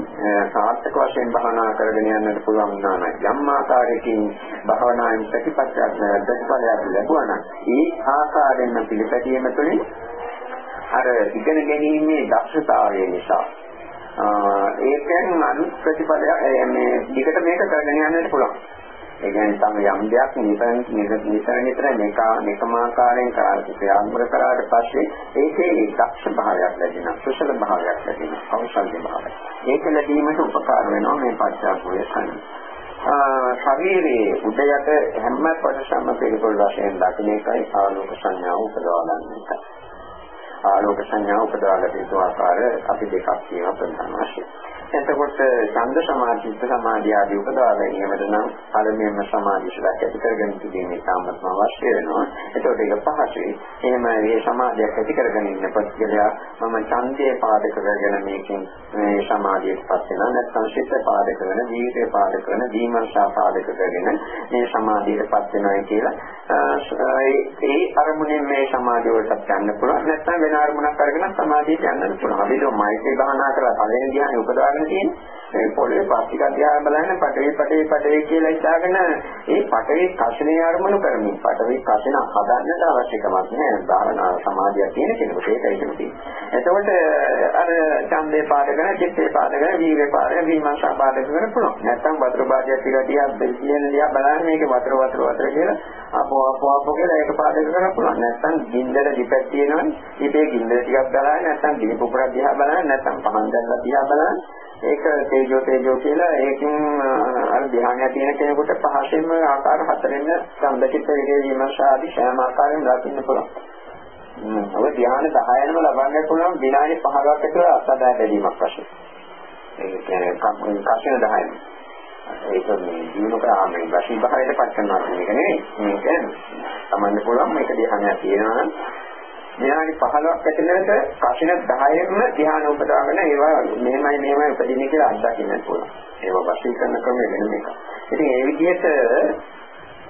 සාර්ථක වශයෙන් භාවනා කරගෙන යන්නට පුළුවන් නම් යම් ආකාරයකින් භාවනාවෙන් ප්‍රතිපත්තියක් ප්‍රතිඵලයක් ලැබුවා නම් ඒ ආකාරයෙන්ම පිළිපැදීම තුළින් අර ඉගෙන ගැනීමේ දක්ෂතාවය නිසා ඒකෙන් අනුත් ප්‍රතිඵලයක් මේ දිගට මේක කරගෙන යන්නට පුළුවන්. ඒ කියන්නේ තම යම් දෙයක් නිතර නිතර නිතර මේක මේකම ආකාරයෙන් ක්‍රියාත්මක කරාට පස්සේ ඒකේ දක්ෂ භාවයක් ලැබෙනවා කුසල භාවයක් ලැබෙනවා කෞශල්‍ය භාවයක්. ඒක ලැබීමට උපකාර වෙනවා මේ පච්චාපෝය සංඥා. ශරීරයේ උදයට හැම කොටසම පිළිකුල් වශයෙන් දකින්න එකයි ආලෝක සංඥාව උපදවා ගන්න එකයි. ආලෝක සංඥා උපදවාගත යුතු ආකාර අපි දෙකක් තියෙනවා ප්‍රධාන වශයෙන්. එතකොට ඡන්ද සමාධි චිත්ත සමාධි ආදී උපදවා ගැනීමට නම් පළමුවෙන්ම සමාධි ශිලක් ඇති කරගෙන තිබීමේ සාමත්ම අවශ්‍ය වෙනවා. එතකොට ඒක පහසුයි. එහෙම මේ සමාධියක් ඇති කරගෙන ඉන්න පස්සේ මම ඡන්දයේ පාදක කරගෙන මේකෙන් මේ සමාධියටපත් වෙනවා. නැත්නම් චිත්ත පාදක කරන, ජීවිතේ පාදක කරන, දීමර්ෂා පාදක කරගෙන මේ සමාධියටපත් වෙනවා කියලා ඒ අරමුණෙන් මේ සමාධිය වලට යන්න පුළුවන්. නැත්නම් වෙන අරමුණක් අරගෙන සමාධියට යන්න පුළුවන්. අපි ඒක මෛත්‍රී භාවනා කරලා පළවෙනි ධ්‍යානෙ උපදවාගෙන කරගෙන තියෙන්නේ. මේ පොළවේ පස්තික අධ්‍යාය බලන්න පටවි පටවි පටවි කියලා හිතාගෙන ඒ පටවි කෂණේ අරමුණු කරමින් පටවි කෂණ හදන්නට අවශ්‍ය කමක් නැහැ. භාවනා සමාධිය තියෙන කෙනෙකුට ඒකයි කියන්නේ. එතකොට අර ඡන්දේ පාදකන, චිත්තේ පාදකන, ජීවේ පාදකන, විමර්ශා පාදක කරන්න පුළුවන්. නැත්තම් වතුර බාධයක් ටික තියා දෙලියෙන් දිහා බලන්න මේක වතුර වතුර වතුර කියලා අපෝ අපෝ අපෝ කියලා ඒක පාදක කරන්න පුළුවන්. නැත්තම් ගින්දර දෙපැත්ත තියෙනවනේ. ඉතේ ගින්දර ටිකක් දාලා නැත්තම් ගිනි පුපුරක් දිහා බලන්න නැත්තම් පහන් දැල්ලා දිහා බලන්න ඒක තේජෝ තේජෝ කියලා ඒකෙන් අර ධ්‍යානය තියෙන කෙනෙකුට පහසෙන්ම ආකාර හතරෙන් සම්දකිත විදේ විමර්ශ ආදී සෑම ආකාරයෙන් දකින්න පුළුවන්. ඔය ධ්‍යාන 10න්ම ලබන්න පුළුවන් විනාඩි 15ක් විතර අත්දැක බැලීමක් වශයෙන්. ඒ කියන්නේ කෂණ 10න්. ඒක මේ ජීවන ප්‍රාමයෙන් වශයෙන් බහයට පත් කරනවා කියන එක නෙවෙයි. මේක තමන්න පුළුවන් මේක ධ්‍යානයක් තියෙනවා නම් විනාඩි 15ක් ඇතුළත ප්‍රශ්න 10ෙම ධ්‍යාන උපදවාගෙන ඒවා මෙහෙමයි මෙහෙමයි උපදින්නේ කියලා අත්දකින්න පුළුවන්. ඒවා වශී කරන ක්‍රමය වෙන එකක්. ඉතින් ඒ විදිහට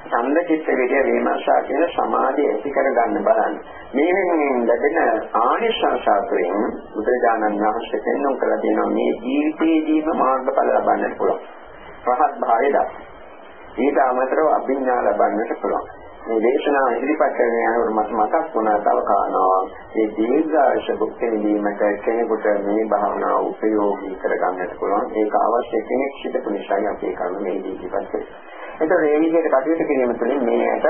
ඡන්ද චිත්ත විද්‍ය විමර්ශා කියන සමාධිය ඇති කර ගන්න බලන්න. මේවෙන් ලැබෙන ආනිශංසාතුයෙන් බුදුරජාණන් වහන්සේ පෙන්වන කළ දෙනවා මේ ජීවිතයේදීම මාර්ගඵල ලබන්නට පුළුවන්. රහත් භාවය දක්වා. ඊට අමතරව අභිඥා ලබන්නට පුළුවන්. මේ දේශනාව ඉදිරිපත් කරගෙන යනකොට මට මතක් වුණා තව කාරණාවක්. මේ දීර්ඝායස භුක්ති විඳීමට කෙනෙකුට මේ භාවනාව උපයෝගී කරගන්නට පුළුවන්. ඒක අවශ්‍ය කෙනෙක් සිටපු නිසායි අපි ඒ කරුණ මේ ඉදිරිපත් කළේ. එතකොට මේ විදිහට කටයුතු කිරීම තුළින් මේකට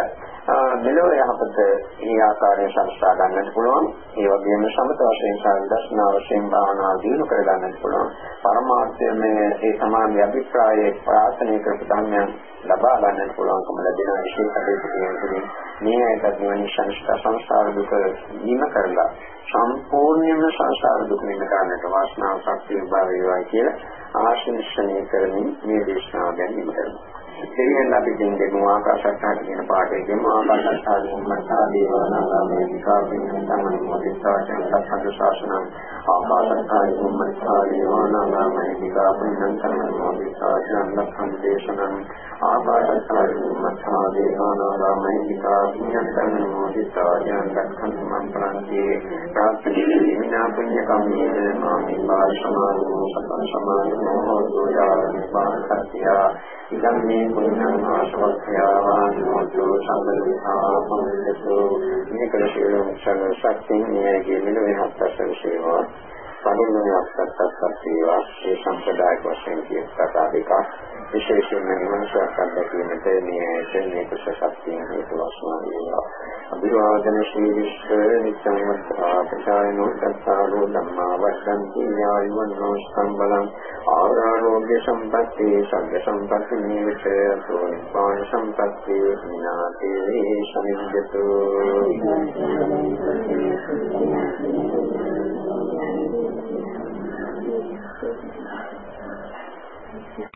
මෙලොව යහපත මේ ආකාරයෙන් සංස්ථා ගන්නට පුළුවන්. ඒ වගේම සමත වශයෙන් සාධස්නා වශයෙන් භාවනා දිනු කර ගන්නට පුළුවන්. පරමාර්ථය මේ ඒ සමාන අභිප්‍රායයේ ප්‍රාර්ථනා කරපු ධර්මයන් ලබා ගන්නට පුළුවන්කම ලැබෙන විශේෂ කටයුතු කිරීමෙන් මේ ඇයට නිවන සංස්ථා සංස්කාර දුක නිම කරලා සම්පූර්ණයෙන්ම සංසාර දුක නිම කරන්නට වාසනාව ශක්තිය භාවයයි කියලා ආශිර්වාදනය කරමින් මේ දේශනාව ගැන ඉමතරනවා. දෙවියන් අපි දෙන්නේ ආකාශත්හාට කියන පාඩේ දෙමු ආකාශත්හාට මොහොතා දේවානාගාමී විකාශින තමයි මොදිස්සාවෙන් සත්‍ය ශාසන ආකාශත්හාට මොහොතා දේවානාගාමී විකාශින තමයි මොදිස්සාවෙන් ලක්ෂණ දේශනං ආකාශත්හාට මොහොතා දේවානාගාමී විකාශින තමයි මොදිස්සාවෙන් ලක්ෂණ මන්ත්‍රන්ති ප්‍රාර්ථනා විනා පුඤ්ඤ කම්මේන මාමි වාසනාවෝ සතං සමාධිමෝ හෝතු යාවනි පාසත්‍යා ඉදම් මේ පුඤ්ඤං ආශවක්ඛ්‍යාවාන් හෝතු සම්බලිතා පොමිතෝ මේ කලශීලෝ සන ශක්තිය නියගේ මෙලොවේ හත්සන සේවා සමුන්නයක් සත්‍යයක් සේවා ඒ සම්ප්‍රදායක වශයෙන් කියන කතා දෙක විශේෂයෙන්ම මනසක් අත්දැකීමට මේ ඇසෙන්නේ කුසසක්තිය හේතු වශයෙන් වේවා අභිවාදන ශීලිස්ස නිත්‍යමත් ආපචායනෝ සත්තාරෝ ධම්මා වස්සන්ති ඥායවන්නෝ සම්බලං ආරෝග්‍ය සම්පත්‍ති සග්ග සම්පත්‍ති නීවිත සෝනිපාණ සම්පත්‍ති විනාතේ සමිද්දතු Thank you.